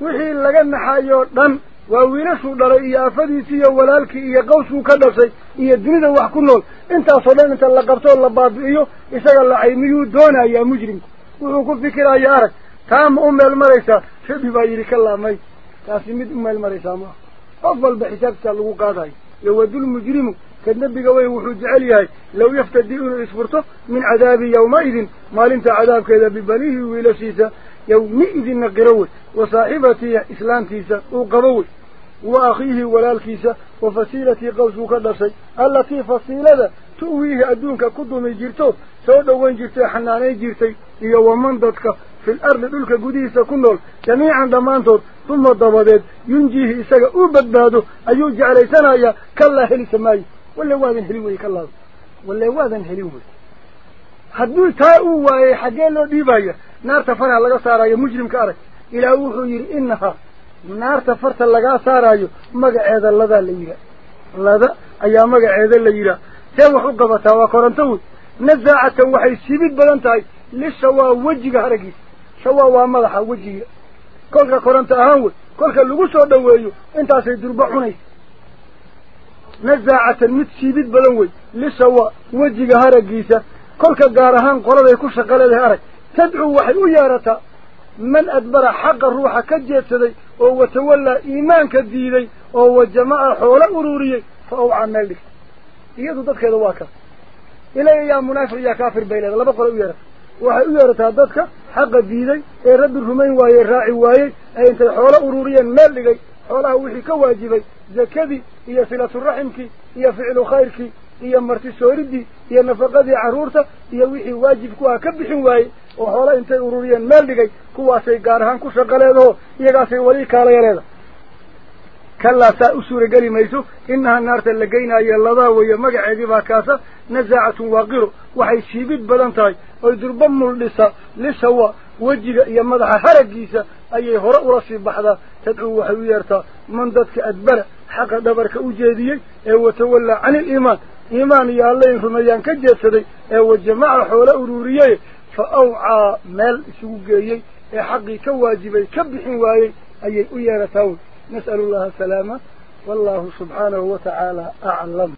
wixii laga naxayoo dhan waa wiilashuu dhalay iyo afadiisii iyo walaalkii iyo qawskuu ka dhashay iyo dunida wax ku nool intaasoo dhan inta la qabtoo la baabi'iyo isaga lacay miyuu doonayaa mujrimku wuxuu ku fikiraya arag taa ma u meel maraysaa rabi baa yidhi ka laamay تاسمد ما المريسامة أفضل بحساب تلقو قاضي لو ودو المجرم كنبي نبقى ويوحوج عليه لو يفتدئون الاسفرطة من عذاب يومئذ ما لنت عذاب كذا ببليه ولا سيسا يومئذ نقروه وصاحبتي إسلام سيسا وقروه وأخيه ولا الكيسا وفصيلتي قوسو كدسي التي فصيلة تؤويه أدونك كدو من جيرتو سودو وين جيرتي حناني جيرتي إيا ومن ضدك dhammaantood uma dabadeed yunjiihi isaga uu badbaado ayuu jeclaysanayaa kallaa helisa maayo walle waadan helin weye kallaada walle waadan helin wey hadduu taa uu waayey xaggee loo dhiibaya naarta farha laga saarayo mujrimka arag ilaah wuxuu yidhi inahaa naarta farta lagaa saaraayo magaceeda ladaa la yidhaah lada ayaa magaceeda la yidhaah see wax u qabataa waa koronto wey nasaacatan waxay sibid badan tahay lishawaa wejiga haraggiisa سوا وامدح وجهي كل كورنت أهول كل كلوجس ودويو أنت عسير دربعوني نزعة المت سيبت بلوي لسه و وجهي هارج جيسة كل كجارهان قرر يكوش قال الهارج تدعو واحد ويارته من أدبر حق الروح كجيت ذي أو تولى إيمان كذي ذي أو جماعة حول أوروري فأو عملك هي ضد كذا واقع إلى يا منافر يا كافر بيلا لا بقول ويارك waxay u yeerataa dadka xaqa diiday ee rabbi rumayn waayey raaci waayey ee intay xoolo ururiyeen meel dhigay xoolaha wixii ka waajibay zakadii iyo silaturaximkii iyo ficlu khayrkii iyo martisooridii iyo nafaqadii carruurta iyo wixii waajib ku ah ka bixin waayey oo xoola intay ururiyeen meel dhigay kuwaasay gaar ahaan ku shaqo leedaho iyagaasay weli kaalaya leeda kallaa saa u suurageli mayso inaha naarta la geynaayo ladaa weeye magaceedii baa kaasa nasaacatun waaqiro waxay siibid badan tahay أو دربا ملدسا لسوا وجيغا ايا مدحا حرقيسا أي هراء رسيب بحدا تدعو وحويارتا من دادك ادبر حق دبر اجادية أو تولى عن الايمان ايمان يا الله انفما يانك جاسدي أو جماع حول اروريا فاوعى مال سوقيا اي حقي كواجبي كبحي واي ايا ايا نسأل الله السلامة والله سبحانه وتعالى اعلم